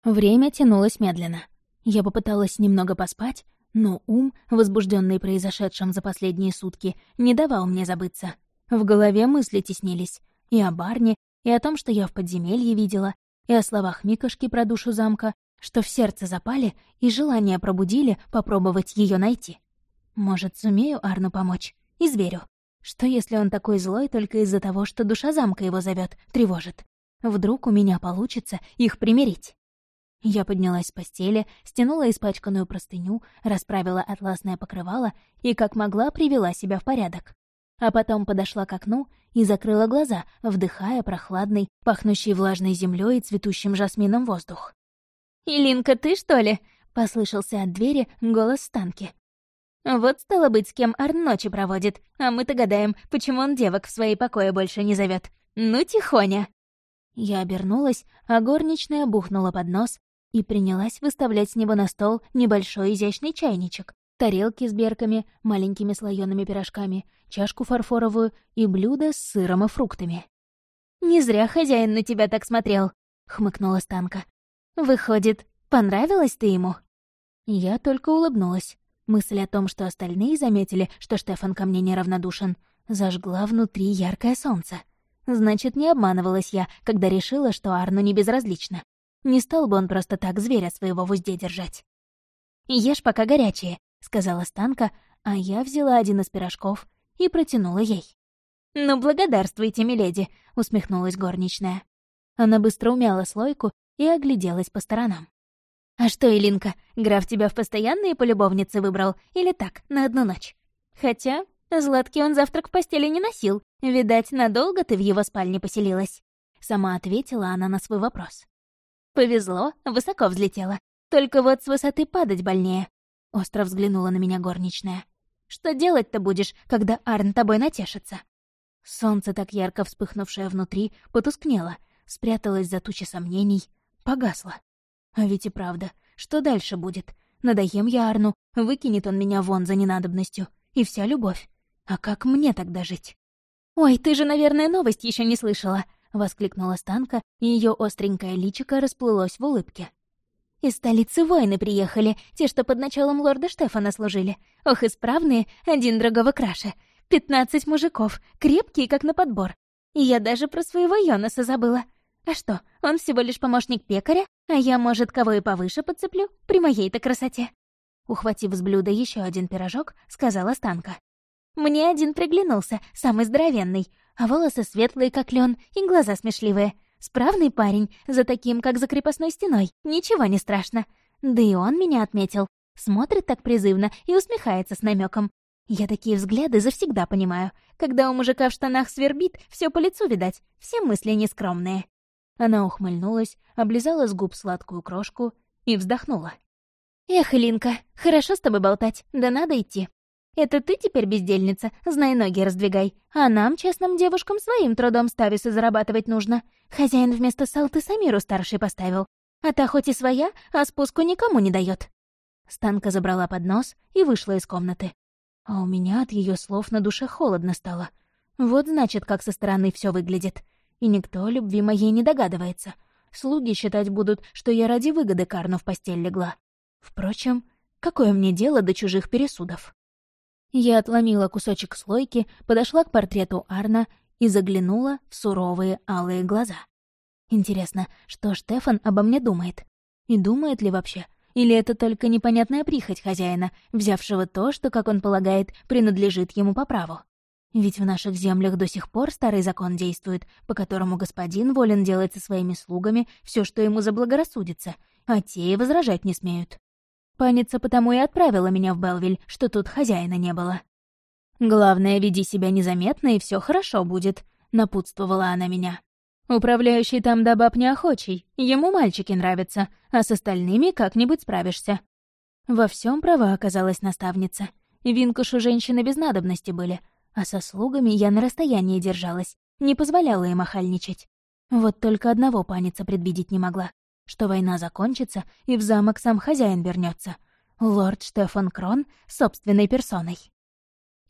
Время тянулось медленно. Я попыталась немного поспать, но ум, возбужденный произошедшим за последние сутки, не давал мне забыться. В голове мысли теснились. И о барне, и о том, что я в подземелье видела, и о словах Микошки про душу замка, что в сердце запали и желание пробудили попробовать ее найти. Может, сумею Арну помочь? И зверю. Что, если он такой злой только из-за того, что душа замка его зовет, тревожит? Вдруг у меня получится их примирить? Я поднялась с постели, стянула испачканную простыню, расправила атласное покрывало и, как могла, привела себя в порядок а потом подошла к окну и закрыла глаза, вдыхая прохладный, пахнущий влажной землей и цветущим жасмином воздух. «Илинка, ты что ли?» — послышался от двери голос Станки. «Вот, стало быть, с кем Арн ночи проводит, а мы-то гадаем, почему он девок в свои покои больше не зовет. Ну, тихоня!» Я обернулась, а горничная бухнула под нос и принялась выставлять с него на стол небольшой изящный чайничек, тарелки с берками, маленькими слоёными пирожками, чашку фарфоровую и блюдо с сыром и фруктами. «Не зря хозяин на тебя так смотрел», — хмыкнула Станка. «Выходит, понравилась ты ему?» Я только улыбнулась. Мысль о том, что остальные заметили, что Штефан ко мне неравнодушен, зажгла внутри яркое солнце. Значит, не обманывалась я, когда решила, что Арну не безразлично. Не стал бы он просто так зверя своего в узде держать. «Ешь пока горячее», — сказала Станка, а я взяла один из пирожков и протянула ей. «Ну, благодарствуйте, миледи», — усмехнулась горничная. Она быстро умяла слойку и огляделась по сторонам. «А что, Илинка, граф тебя в постоянные полюбовницы выбрал или так, на одну ночь? Хотя, Златки он завтрак в постели не носил. Видать, надолго ты в его спальне поселилась?» Сама ответила она на свой вопрос. «Повезло, высоко взлетела. Только вот с высоты падать больнее. Остро взглянула на меня горничная. «Что делать-то будешь, когда Арн тобой натешится?» Солнце, так ярко вспыхнувшее внутри, потускнело, спряталось за тучи сомнений, погасло. А ведь и правда, что дальше будет? Надоем я Арну, выкинет он меня вон за ненадобностью, и вся любовь. А как мне тогда жить? «Ой, ты же, наверное, новость еще не слышала!» — воскликнула Станка, и ее остренькое личико расплылось в улыбке. Из столицы воины приехали, те, что под началом лорда Штефана служили. Ох, исправные, один другого краше. Пятнадцать мужиков, крепкие, как на подбор. И я даже про своего Йонаса забыла. А что, он всего лишь помощник пекаря, а я, может, кого и повыше подцеплю при моей-то красоте. Ухватив с блюда еще один пирожок, сказала Станка. Мне один приглянулся, самый здоровенный, а волосы светлые, как лен, и глаза смешливые. Справный парень, за таким, как за крепостной стеной, ничего не страшно. Да и он меня отметил. Смотрит так призывно и усмехается с намеком. Я такие взгляды завсегда понимаю. Когда у мужика в штанах свербит, все по лицу видать, все мысли нескромные. Она ухмыльнулась, облизала с губ сладкую крошку и вздохнула. «Эх, Линка, хорошо с тобой болтать, да надо идти. Это ты теперь бездельница, знай ноги раздвигай. А нам, честным девушкам, своим трудом стависы зарабатывать нужно. Хозяин вместо Салты Самиру старший поставил. А та хоть и своя, а спуску никому не дает. Станка забрала поднос и вышла из комнаты. А у меня от ее слов на душе холодно стало. Вот значит, как со стороны все выглядит. И никто любви моей не догадывается. Слуги считать будут, что я ради выгоды Карну в постель легла. Впрочем, какое мне дело до чужих пересудов? Я отломила кусочек слойки, подошла к портрету Арна и заглянула в суровые алые глаза. Интересно, что Штефан обо мне думает? И думает ли вообще? Или это только непонятная прихоть хозяина, взявшего то, что, как он полагает, принадлежит ему по праву? Ведь в наших землях до сих пор старый закон действует, по которому господин волен делать со своими слугами все, что ему заблагорассудится, а те и возражать не смеют. Паница потому и отправила меня в Белвиль, что тут хозяина не было. «Главное, веди себя незаметно, и все хорошо будет», — напутствовала она меня. «Управляющий там до баб неохочий, ему мальчики нравятся, а с остальными как-нибудь справишься». Во всем права оказалась наставница. Винкушу женщины без надобности были, а со слугами я на расстоянии держалась, не позволяла им охальничать. Вот только одного паница предвидеть не могла, что война закончится и в замок сам хозяин вернется. Лорд Штефан Крон собственной персоной.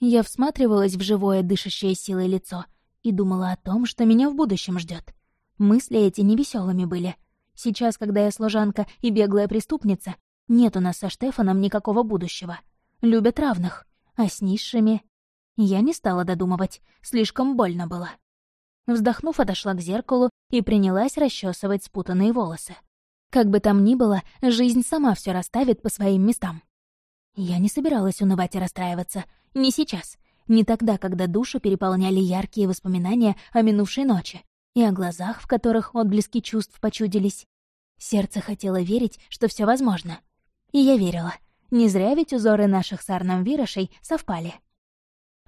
Я всматривалась в живое, дышащее силой лицо и думала о том, что меня в будущем ждет. Мысли эти невеселыми были. Сейчас, когда я служанка и беглая преступница, нет у нас со Штефаном никакого будущего. Любят равных, а с низшими я не стала додумывать, слишком больно было. Вздохнув, отошла к зеркалу и принялась расчесывать спутанные волосы. Как бы там ни было, жизнь сама все расставит по своим местам. Я не собиралась унывать и расстраиваться. Не сейчас. Не тогда, когда душу переполняли яркие воспоминания о минувшей ночи и о глазах, в которых отблески чувств почудились. Сердце хотело верить, что все возможно. И я верила. Не зря ведь узоры наших с Арном Вирошей совпали.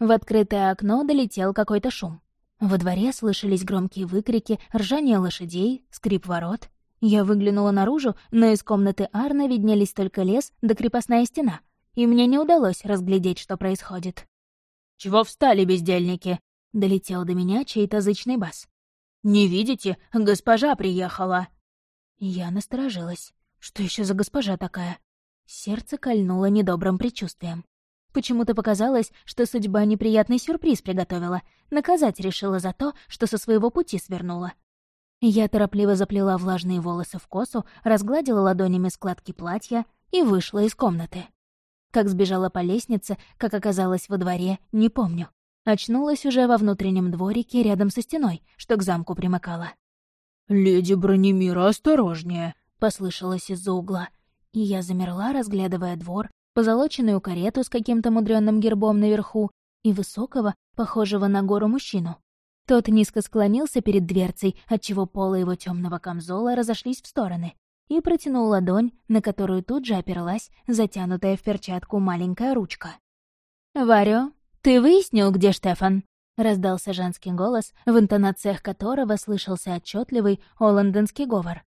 В открытое окно долетел какой-то шум. Во дворе слышались громкие выкрики, ржание лошадей, скрип ворот. Я выглянула наружу, но из комнаты Арна виднелись только лес да крепостная стена, и мне не удалось разглядеть, что происходит. «Чего встали, бездельники?» — долетел до меня чей-то зычный бас. «Не видите? Госпожа приехала!» Я насторожилась. Что еще за госпожа такая? Сердце кольнуло недобрым предчувствием. Почему-то показалось, что судьба неприятный сюрприз приготовила. Наказать решила за то, что со своего пути свернула. Я торопливо заплела влажные волосы в косу, разгладила ладонями складки платья и вышла из комнаты. Как сбежала по лестнице, как оказалась во дворе, не помню. Очнулась уже во внутреннем дворике рядом со стеной, что к замку примыкала. «Леди Бронемира, осторожнее!» — послышалось из-за угла. И я замерла, разглядывая двор, позолоченную карету с каким-то мудрённым гербом наверху и высокого, похожего на гору мужчину. Тот низко склонился перед дверцей, отчего полы его темного камзола разошлись в стороны, и протянул ладонь, на которую тут же оперлась затянутая в перчатку маленькая ручка. «Варё, ты выяснил, где Штефан?» — раздался женский голос, в интонациях которого слышался отчетливый оландонский говор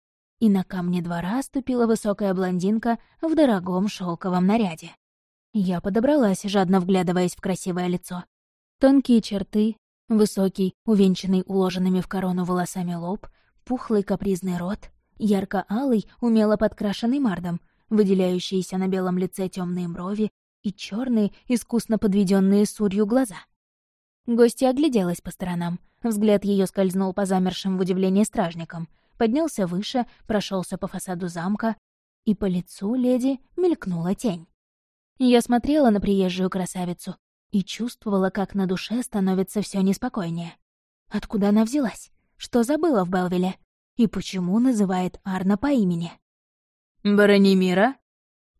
и на камне двора ступила высокая блондинка в дорогом шелковом наряде. Я подобралась, жадно вглядываясь в красивое лицо. Тонкие черты, высокий, увенчанный уложенными в корону волосами лоб, пухлый капризный рот, ярко-алый, умело подкрашенный мардом, выделяющиеся на белом лице темные брови и черные, искусно подведенные сурью глаза. Гостья огляделась по сторонам. Взгляд ее скользнул по замершим в удивлении стражникам — поднялся выше, прошелся по фасаду замка, и по лицу леди мелькнула тень. Я смотрела на приезжую красавицу и чувствовала, как на душе становится все неспокойнее. Откуда она взялась? Что забыла в Белвиле? И почему называет Арна по имени? «Баронимира?»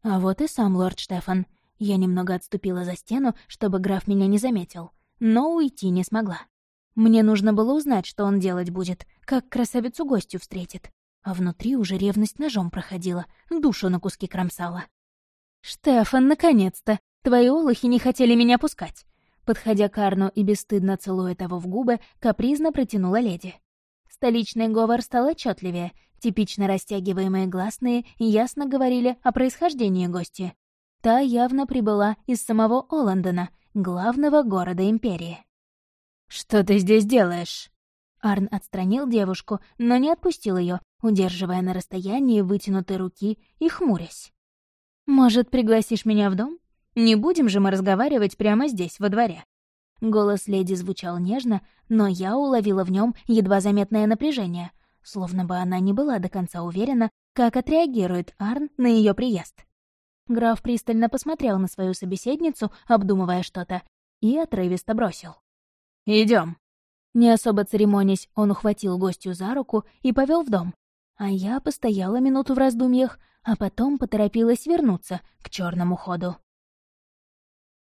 А вот и сам лорд Штефан. Я немного отступила за стену, чтобы граф меня не заметил, но уйти не смогла. Мне нужно было узнать, что он делать будет, как красавицу гостью встретит. А внутри уже ревность ножом проходила, душу на куски кромсала. «Штефан, наконец-то! Твои олухи не хотели меня пускать!» Подходя к Арну и бесстыдно целуя того в губы, капризно протянула леди. Столичный говор стал отчетливее, типично растягиваемые гласные ясно говорили о происхождении гости. Та явно прибыла из самого Оландона, главного города Империи. «Что ты здесь делаешь?» Арн отстранил девушку, но не отпустил ее, удерживая на расстоянии вытянутой руки и хмурясь. «Может, пригласишь меня в дом? Не будем же мы разговаривать прямо здесь, во дворе». Голос леди звучал нежно, но я уловила в нем едва заметное напряжение, словно бы она не была до конца уверена, как отреагирует Арн на ее приезд. Граф пристально посмотрел на свою собеседницу, обдумывая что-то, и отрывисто бросил. Идем. Не особо церемонясь, он ухватил гостью за руку и повел в дом. А я постояла минуту в раздумьях, а потом поторопилась вернуться к черному ходу.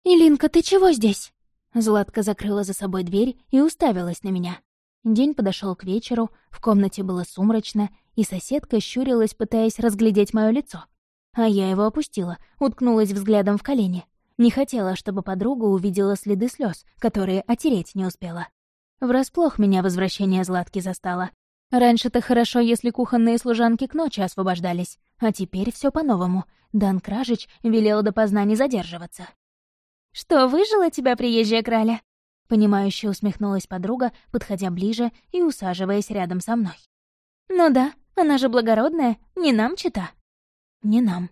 «Илинка, ты чего здесь?» Златка закрыла за собой дверь и уставилась на меня. День подошел к вечеру, в комнате было сумрачно, и соседка щурилась, пытаясь разглядеть мое лицо. А я его опустила, уткнулась взглядом в колени. Не хотела, чтобы подруга увидела следы слез, которые отереть не успела. Врасплох меня возвращение Златки застало. Раньше-то хорошо, если кухонные служанки к ночи освобождались, а теперь все по-новому. Дан Кражич велел допоздна не задерживаться. «Что, выжила тебя приезжая краля?» Понимающе усмехнулась подруга, подходя ближе и усаживаясь рядом со мной. «Ну да, она же благородная, не нам чита». «Не нам.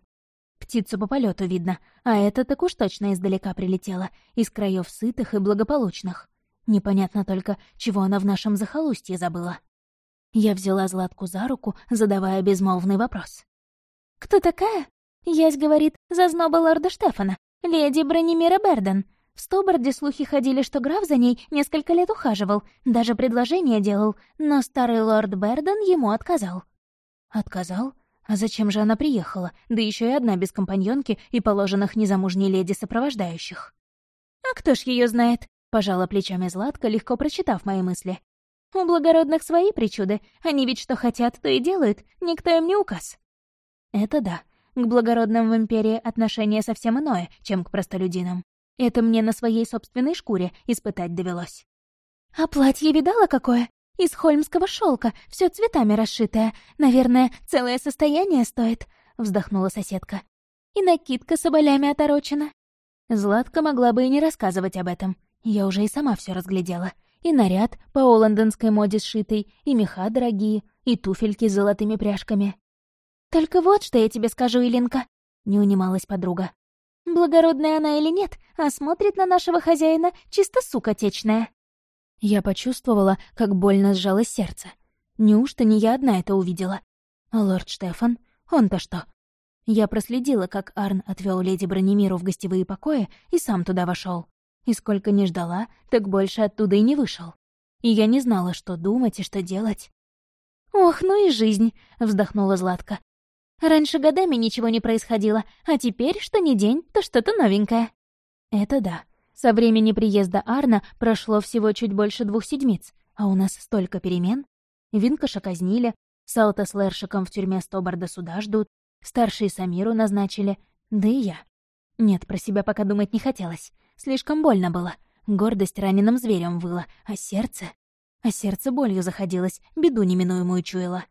Птицу по полету видно, а это так уж точно издалека прилетела, из краев сытых и благополучных. Непонятно только, чего она в нашем захолустье забыла». Я взяла Златку за руку, задавая безмолвный вопрос. «Кто такая?» Ясь говорит, зазноба лорда Штефана, леди Бронемира Берден. В Стобарде слухи ходили, что граф за ней несколько лет ухаживал, даже предложение делал, но старый лорд Берден ему отказал. Отказал? А зачем же она приехала, да еще и одна без компаньонки и положенных незамужней леди сопровождающих? «А кто ж ее знает?» — пожала плечами Златка, легко прочитав мои мысли. «У благородных свои причуды, они ведь что хотят, то и делают, никто им не указ». «Это да. К благородным в Империи отношение совсем иное, чем к простолюдинам. Это мне на своей собственной шкуре испытать довелось. «А платье видала какое? Из хольмского шелка, все цветами расшитое. Наверное, целое состояние стоит», — вздохнула соседка. «И накидка с оболями оторочена». Златка могла бы и не рассказывать об этом. Я уже и сама все разглядела. И наряд по лондонской моде сшитый, и меха дорогие, и туфельки с золотыми пряжками. «Только вот что я тебе скажу, Илинка», — не унималась подруга. Благородная она или нет, а смотрит на нашего хозяина чисто сука течная. Я почувствовала, как больно сжалось сердце. Неужто не я одна это увидела? А лорд Штефан? Он-то что? Я проследила, как Арн отвел леди Бронемиру в гостевые покои и сам туда вошел. И сколько не ждала, так больше оттуда и не вышел. И я не знала, что думать и что делать. «Ох, ну и жизнь!» — вздохнула Златка. Раньше годами ничего не происходило, а теперь, что ни день, то что-то новенькое». «Это да. Со времени приезда Арна прошло всего чуть больше двух седмиц, а у нас столько перемен. Винкаша казнили, Салта с Лершиком в тюрьме Стобарда суда ждут, старшие Самиру назначили, да и я. Нет, про себя пока думать не хотелось. Слишком больно было. Гордость раненым зверем выла, а сердце... А сердце болью заходилось, беду неминуемую чуяло.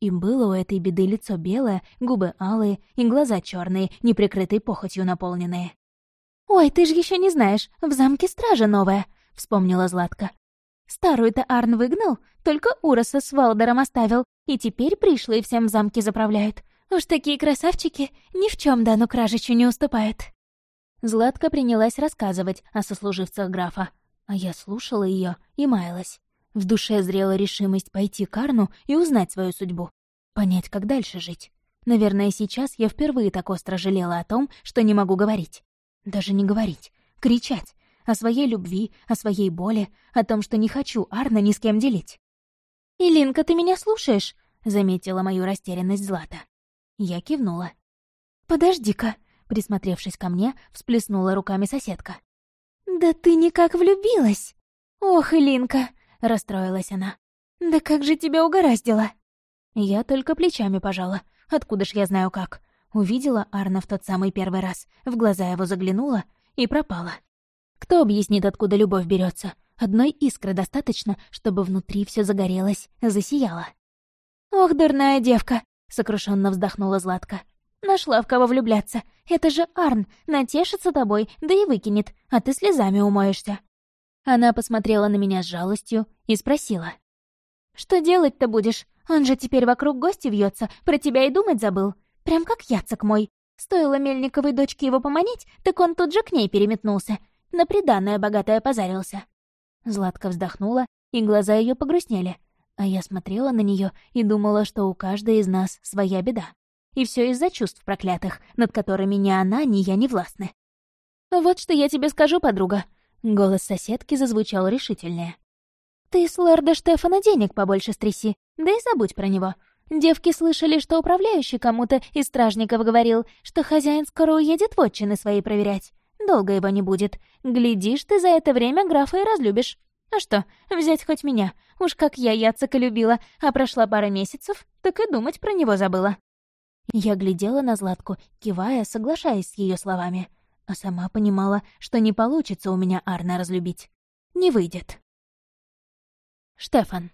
И было у этой беды лицо белое, губы алые и глаза черные, неприкрытой похотью наполненные. «Ой, ты же еще не знаешь, в замке стража новая», — вспомнила Златка. «Старую-то Арн выгнал, только Уроса с Валдером оставил, и теперь пришлые всем в замке заправляют. Уж такие красавчики ни в чем Дану Кражичу не уступают». Златка принялась рассказывать о сослуживцах графа, а я слушала ее и маялась. В душе зрела решимость пойти к Арну и узнать свою судьбу. Понять, как дальше жить. Наверное, сейчас я впервые так остро жалела о том, что не могу говорить. Даже не говорить. Кричать. О своей любви, о своей боли, о том, что не хочу Арна ни с кем делить. «Илинка, ты меня слушаешь?» — заметила мою растерянность Злата. Я кивнула. «Подожди-ка», — присмотревшись ко мне, всплеснула руками соседка. «Да ты никак влюбилась! Ох, Илинка, расстроилась она. «Да как же тебя угораздило?» Я только плечами пожала. Откуда ж я знаю как? Увидела Арна в тот самый первый раз, в глаза его заглянула и пропала. Кто объяснит, откуда любовь берется? Одной искры достаточно, чтобы внутри все загорелось, засияло. «Ох, дурная девка!» — сокрушенно вздохнула Златка. «Нашла в кого влюбляться. Это же Арн, натешится тобой, да и выкинет, а ты слезами умоешься. Она посмотрела на меня с жалостью и спросила. «Что делать-то будешь? Он же теперь вокруг гости вьется, про тебя и думать забыл. Прям как яцек мой. Стоило Мельниковой дочке его поманить, так он тут же к ней переметнулся. На приданное богатое позарился». Златка вздохнула, и глаза ее погрустнели. А я смотрела на нее и думала, что у каждой из нас своя беда. И все из-за чувств проклятых, над которыми ни она, ни я не властны. «Вот что я тебе скажу, подруга». Голос соседки зазвучал решительнее. «Ты с лорда Штефана денег побольше стряси, да и забудь про него. Девки слышали, что управляющий кому-то из стражников говорил, что хозяин скоро уедет в отчины свои проверять. Долго его не будет. Глядишь, ты за это время графа и разлюбишь. А что, взять хоть меня? Уж как я Яцека любила, а прошла пара месяцев, так и думать про него забыла. Я глядела на Златку, кивая, соглашаясь с ее словами. А сама понимала, что не получится у меня Арна разлюбить. Не выйдет. Штефан.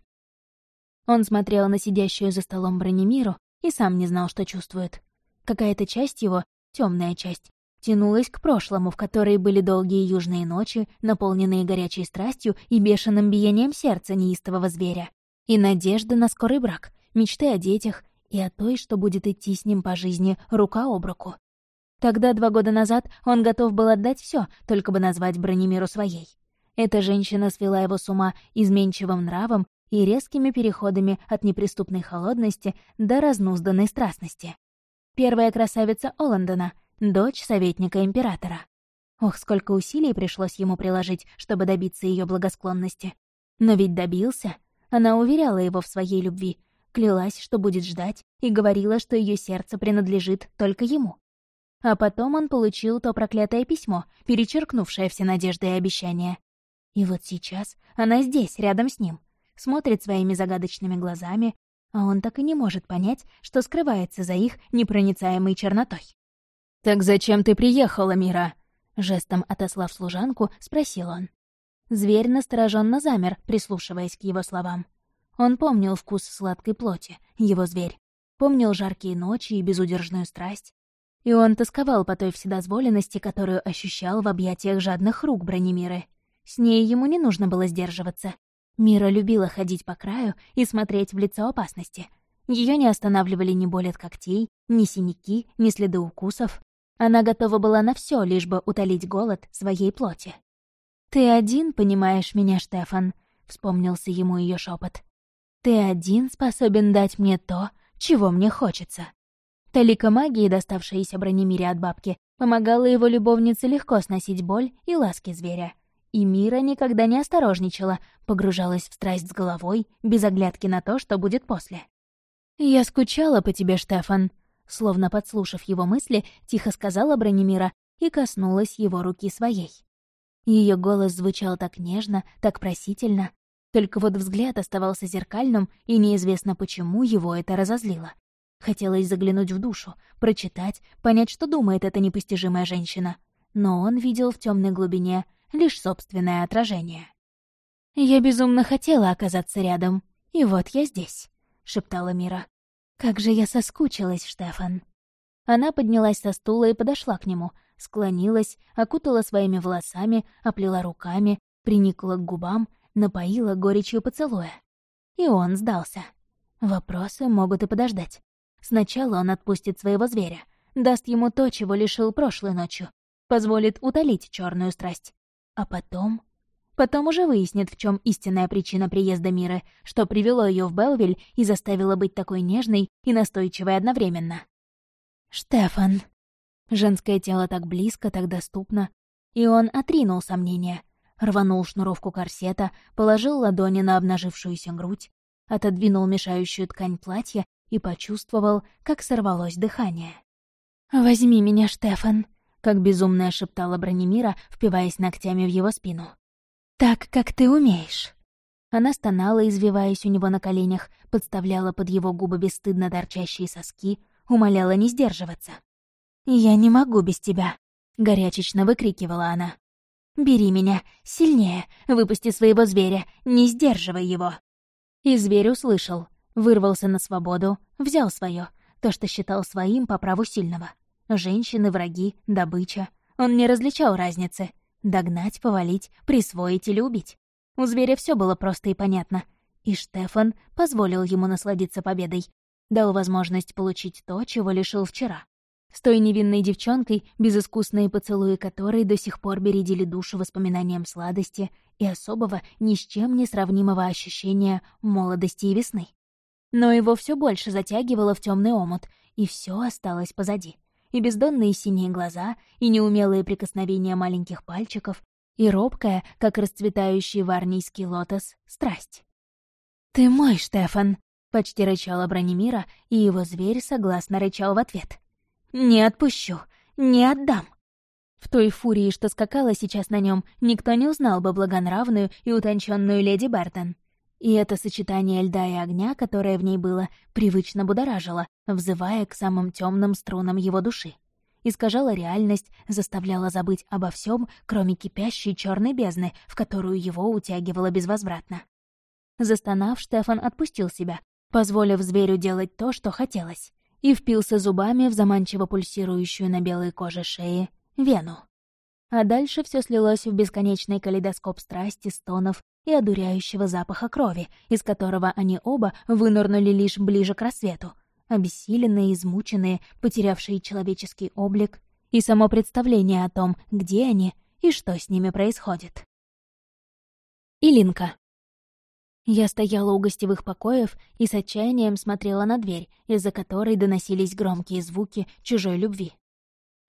Он смотрел на сидящую за столом Бронемиру и сам не знал, что чувствует. Какая-то часть его, темная часть, тянулась к прошлому, в которой были долгие южные ночи, наполненные горячей страстью и бешеным биением сердца неистового зверя, и надежда на скорый брак, мечты о детях и о той, что будет идти с ним по жизни рука об руку. Тогда, два года назад, он готов был отдать все, только бы назвать Бронемиру своей. Эта женщина свела его с ума изменчивым нравом и резкими переходами от неприступной холодности до разнузданной страстности. Первая красавица Оландона, дочь советника императора. Ох, сколько усилий пришлось ему приложить, чтобы добиться ее благосклонности. Но ведь добился. Она уверяла его в своей любви, клялась, что будет ждать, и говорила, что ее сердце принадлежит только ему. А потом он получил то проклятое письмо, перечеркнувшее все надежды и обещания. И вот сейчас она здесь, рядом с ним, смотрит своими загадочными глазами, а он так и не может понять, что скрывается за их непроницаемой чернотой. «Так зачем ты приехала, Мира?» Жестом отослав служанку, спросил он. Зверь настороженно замер, прислушиваясь к его словам. Он помнил вкус сладкой плоти, его зверь. Помнил жаркие ночи и безудержную страсть. И он тосковал по той вседозволенности, которую ощущал в объятиях жадных рук Бронемиры. С ней ему не нужно было сдерживаться. Мира любила ходить по краю и смотреть в лицо опасности. Ее не останавливали ни боль от когтей, ни синяки, ни следы укусов. Она готова была на все, лишь бы утолить голод своей плоти. «Ты один понимаешь меня, Штефан», — вспомнился ему ее шепот. «Ты один способен дать мне то, чего мне хочется». Талика магии, доставшаяся Бронемире от бабки, помогала его любовнице легко сносить боль и ласки зверя. И Мира никогда не осторожничала, погружалась в страсть с головой, без оглядки на то, что будет после. «Я скучала по тебе, Штефан», Словно подслушав его мысли, тихо сказала Бронемира и коснулась его руки своей. Ее голос звучал так нежно, так просительно. Только вот взгляд оставался зеркальным, и неизвестно почему его это разозлило. Хотелось заглянуть в душу, прочитать, понять, что думает эта непостижимая женщина. Но он видел в темной глубине лишь собственное отражение. «Я безумно хотела оказаться рядом, и вот я здесь», — шептала Мира. «Как же я соскучилась, Штефан!» Она поднялась со стула и подошла к нему, склонилась, окутала своими волосами, оплела руками, приникла к губам, напоила горечью поцелуя. И он сдался. Вопросы могут и подождать. Сначала он отпустит своего зверя, даст ему то, чего лишил прошлой ночью, позволит утолить черную страсть. А потом Потом уже выяснит, в чем истинная причина приезда Миры, что привело ее в Белвиль и заставило быть такой нежной и настойчивой одновременно. «Штефан». Женское тело так близко, так доступно. И он отринул сомнения. Рванул шнуровку корсета, положил ладони на обнажившуюся грудь, отодвинул мешающую ткань платья и почувствовал, как сорвалось дыхание. «Возьми меня, Штефан», — как безумная шептала Бронемира, впиваясь ногтями в его спину так, как ты умеешь». Она стонала, извиваясь у него на коленях, подставляла под его губы бесстыдно торчащие соски, умоляла не сдерживаться. «Я не могу без тебя», — горячечно выкрикивала она. «Бери меня, сильнее, выпусти своего зверя, не сдерживай его». И зверь услышал, вырвался на свободу, взял свое, то, что считал своим по праву сильного. Женщины, враги, добыча. Он не различал разницы, Догнать, повалить, присвоить или убить. У зверя все было просто и понятно. И Штефан позволил ему насладиться победой. Дал возможность получить то, чего лишил вчера. С той невинной девчонкой, безыскусные поцелуи которой до сих пор бередили душу воспоминанием сладости и особого, ни с чем не сравнимого ощущения молодости и весны. Но его все больше затягивало в темный омут, и все осталось позади. И бездонные синие глаза, и неумелые прикосновения маленьких пальчиков, и робкая, как расцветающий варнийский лотос, страсть. «Ты мой, Штефан!» — почти рычала Бронемира, и его зверь согласно рычал в ответ. «Не отпущу! Не отдам!» В той фурии, что скакала сейчас на нем, никто не узнал бы благонравную и утонченную леди Бертон. И это сочетание льда и огня, которое в ней было, привычно будоражило, взывая к самым темным струнам его души. Искажала реальность, заставляла забыть обо всем, кроме кипящей черной бездны, в которую его утягивало безвозвратно. Застонав, Штефан отпустил себя, позволив зверю делать то, что хотелось, и впился зубами в заманчиво пульсирующую на белой коже шеи вену. А дальше все слилось в бесконечный калейдоскоп страсти, стонов и одуряющего запаха крови, из которого они оба вынырнули лишь ближе к рассвету, обессиленные, измученные, потерявшие человеческий облик и само представление о том, где они и что с ними происходит. Илинка. Я стояла у гостевых покоев и с отчаянием смотрела на дверь, из-за которой доносились громкие звуки чужой любви.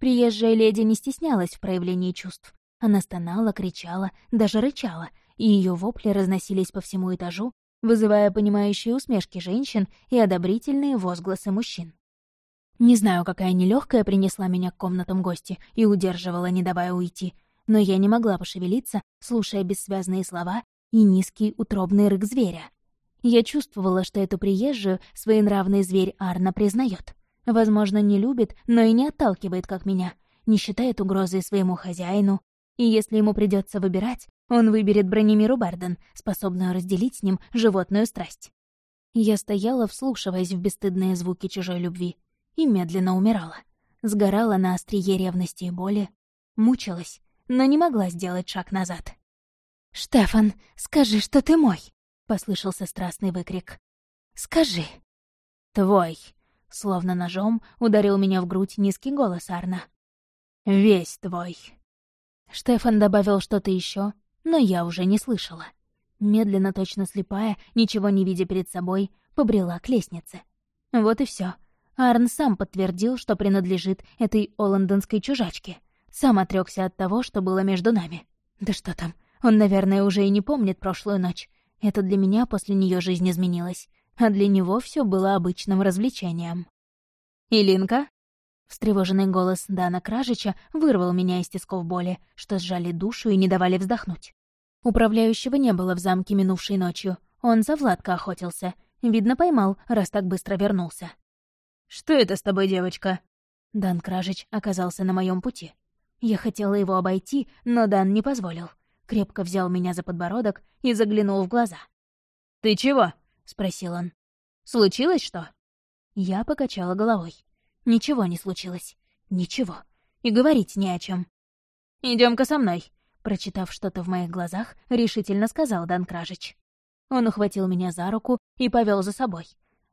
Приезжая леди не стеснялась в проявлении чувств. Она стонала, кричала, даже рычала, и ее вопли разносились по всему этажу, вызывая понимающие усмешки женщин и одобрительные возгласы мужчин. Не знаю, какая нелегкая принесла меня к комнатам гости и удерживала, не давая уйти, но я не могла пошевелиться, слушая бессвязные слова и низкий утробный рык зверя. Я чувствовала, что эту приезжую своенравный зверь Арна признает. Возможно, не любит, но и не отталкивает, как меня, не считает угрозой своему хозяину. И если ему придется выбирать, он выберет Бронемиру Барден, способную разделить с ним животную страсть. Я стояла, вслушиваясь в бесстыдные звуки чужой любви, и медленно умирала. Сгорала на острие ревности и боли, мучилась, но не могла сделать шаг назад. «Штефан, скажи, что ты мой!» — послышался страстный выкрик. «Скажи!» «Твой!» Словно ножом ударил меня в грудь низкий голос Арна. «Весь твой». Штефан добавил что-то еще, но я уже не слышала. Медленно, точно слепая, ничего не видя перед собой, побрела к лестнице. Вот и все. Арн сам подтвердил, что принадлежит этой оландонской чужачке. Сам отрекся от того, что было между нами. Да что там, он, наверное, уже и не помнит прошлую ночь. Это для меня после нее жизнь изменилась а для него все было обычным развлечением. «Илинка?» Встревоженный голос Дана Кражича вырвал меня из тисков боли, что сжали душу и не давали вздохнуть. Управляющего не было в замке минувшей ночью. Он за Владка охотился. Видно, поймал, раз так быстро вернулся. «Что это с тобой, девочка?» Дан Кражич оказался на моем пути. Я хотела его обойти, но Дан не позволил. Крепко взял меня за подбородок и заглянул в глаза. «Ты чего?» — спросил он. «Случилось что?» Я покачала головой. Ничего не случилось. Ничего. И говорить не о чем. идем ка со мной», — прочитав что-то в моих глазах, решительно сказал Дан Кражич. Он ухватил меня за руку и повел за собой.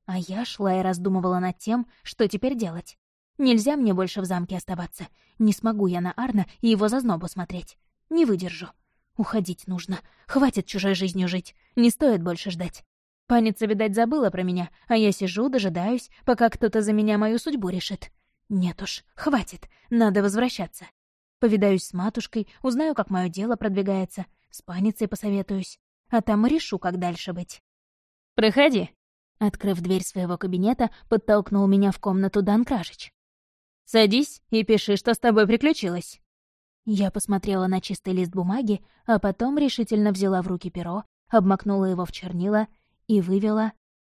А я шла и раздумывала над тем, что теперь делать. Нельзя мне больше в замке оставаться. Не смогу я на Арна и его зазнобу смотреть. Не выдержу. Уходить нужно. Хватит чужой жизнью жить. Не стоит больше ждать. Паница, видать, забыла про меня, а я сижу, дожидаюсь, пока кто-то за меня мою судьбу решит. Нет уж, хватит, надо возвращаться. Повидаюсь с матушкой, узнаю, как мое дело продвигается, с паницей посоветуюсь, а там и решу, как дальше быть. «Проходи», — открыв дверь своего кабинета, подтолкнул меня в комнату Дан Кражич. «Садись и пиши, что с тобой приключилось». Я посмотрела на чистый лист бумаги, а потом решительно взяла в руки перо, обмакнула его в чернила и вывела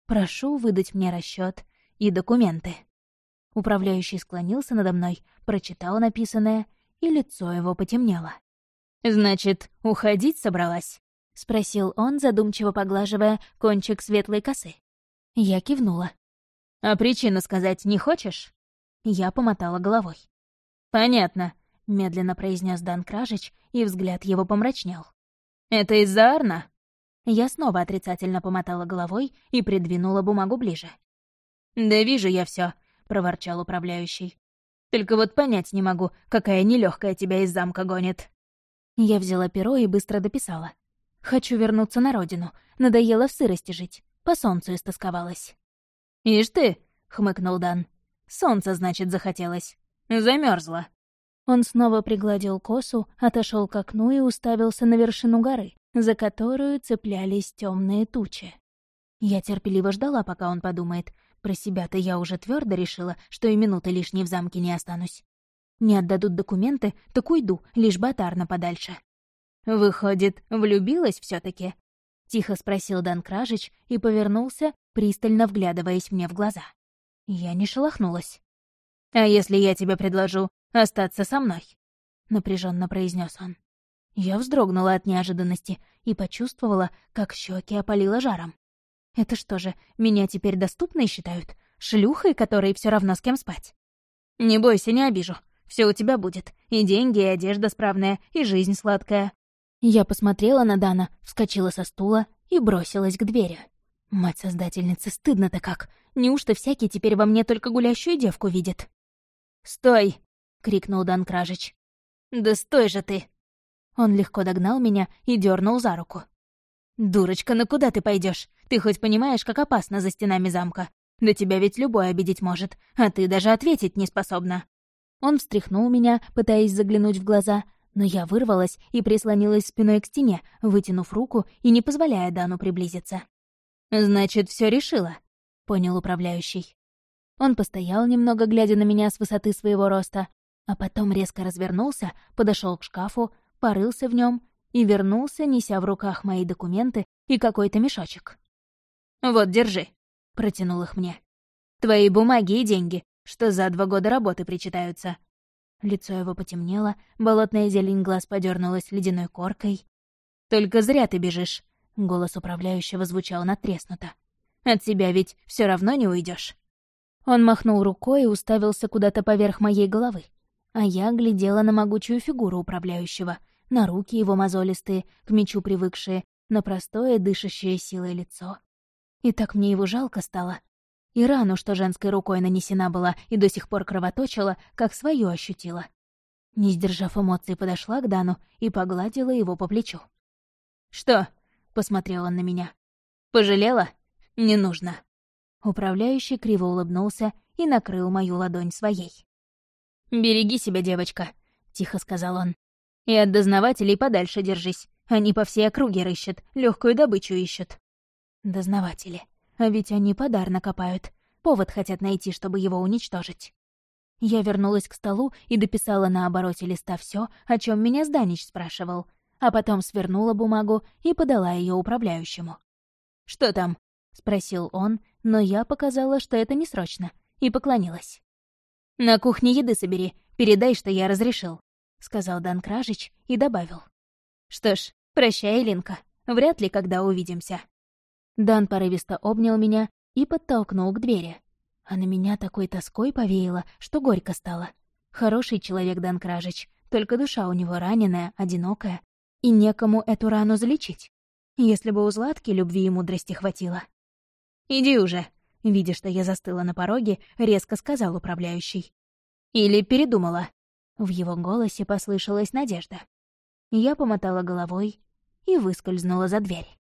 «Прошу выдать мне расчет и документы». Управляющий склонился надо мной, прочитал написанное, и лицо его потемнело. «Значит, уходить собралась?» — спросил он, задумчиво поглаживая кончик светлой косы. Я кивнула. «А причину сказать не хочешь?» Я помотала головой. «Понятно», — медленно произнес Дан Кражич, и взгляд его помрачнел. «Это из-за Арна?» Я снова отрицательно помотала головой и придвинула бумагу ближе. «Да вижу я все, проворчал управляющий. «Только вот понять не могу, какая нелегкая тебя из замка гонит». Я взяла перо и быстро дописала. «Хочу вернуться на родину. Надоело в сырости жить. По солнцу истосковалась». «Ишь ты!» — хмыкнул Дан. Солнце, значит, захотелось. Замерзла. Он снова пригладил косу, отошел к окну и уставился на вершину горы, за которую цеплялись темные тучи. Я терпеливо ждала, пока он подумает. Про себя-то я уже твердо решила, что и минуты лишней в замке не останусь. Не отдадут документы, так уйду, лишь бы отарно подальше. «Выходит, влюбилась все таки Тихо спросил Дан Кражич и повернулся, пристально вглядываясь мне в глаза. Я не шелохнулась. «А если я тебе предложу остаться со мной?» — напряженно произнес он. Я вздрогнула от неожиданности и почувствовала, как щеки опалило жаром. Это что же, меня теперь доступной считают? Шлюхой, которой все равно с кем спать? Не бойся, не обижу. Все у тебя будет. И деньги, и одежда справная, и жизнь сладкая. Я посмотрела на Дана, вскочила со стула и бросилась к двери. Мать-создательница, стыдно-то как. Неужто всякий теперь во мне только гулящую девку видит? «Стой!» — крикнул Дан Кражич. «Да стой же ты!» Он легко догнал меня и дернул за руку. «Дурочка, ну куда ты пойдешь? Ты хоть понимаешь, как опасно за стенами замка? Да тебя ведь любой обидеть может, а ты даже ответить не способна». Он встряхнул меня, пытаясь заглянуть в глаза, но я вырвалась и прислонилась спиной к стене, вытянув руку и не позволяя Дану приблизиться. «Значит, все решила», — понял управляющий. Он постоял немного, глядя на меня с высоты своего роста, а потом резко развернулся, подошел к шкафу, порылся в нем и вернулся, неся в руках мои документы и какой-то мешочек. «Вот, держи», — протянул их мне. «Твои бумаги и деньги, что за два года работы причитаются. Лицо его потемнело, болотная зелень глаз подернулась ледяной коркой. «Только зря ты бежишь», — голос управляющего звучал натреснуто. «От себя ведь все равно не уйдешь. Он махнул рукой и уставился куда-то поверх моей головы. А я глядела на могучую фигуру управляющего, на руки его мозолистые, к мечу привыкшие, на простое, дышащее силой лицо. И так мне его жалко стало, и рану, что женской рукой нанесена была и до сих пор кровоточила, как свою ощутила. Не сдержав эмоций, подошла к Дану и погладила его по плечу. «Что?» — посмотрел он на меня. «Пожалела? Не нужно». Управляющий криво улыбнулся и накрыл мою ладонь своей. «Береги себя, девочка», — тихо сказал он. «И от дознавателей подальше держись. Они по всей округе рыщут, легкую добычу ищут». «Дознаватели. А ведь они подар накопают. Повод хотят найти, чтобы его уничтожить. Я вернулась к столу и дописала на обороте листа все, о чем меня Зданич спрашивал, а потом свернула бумагу и подала ее управляющему. «Что там?» — спросил он, но я показала, что это не срочно, и поклонилась. «На кухне еды собери, передай, что я разрешил», — сказал Дан Кражич и добавил. «Что ж, прощай, Линка, вряд ли когда увидимся». Дан порывисто обнял меня и подтолкнул к двери. А на меня такой тоской повеяло, что горько стало. Хороший человек Дан Кражич, только душа у него раненая, одинокая, и некому эту рану залечить. Если бы у Златки любви и мудрости хватило. «Иди уже», — видя, что я застыла на пороге, резко сказал управляющий. «Или передумала?» В его голосе послышалась надежда. Я помотала головой и выскользнула за дверь.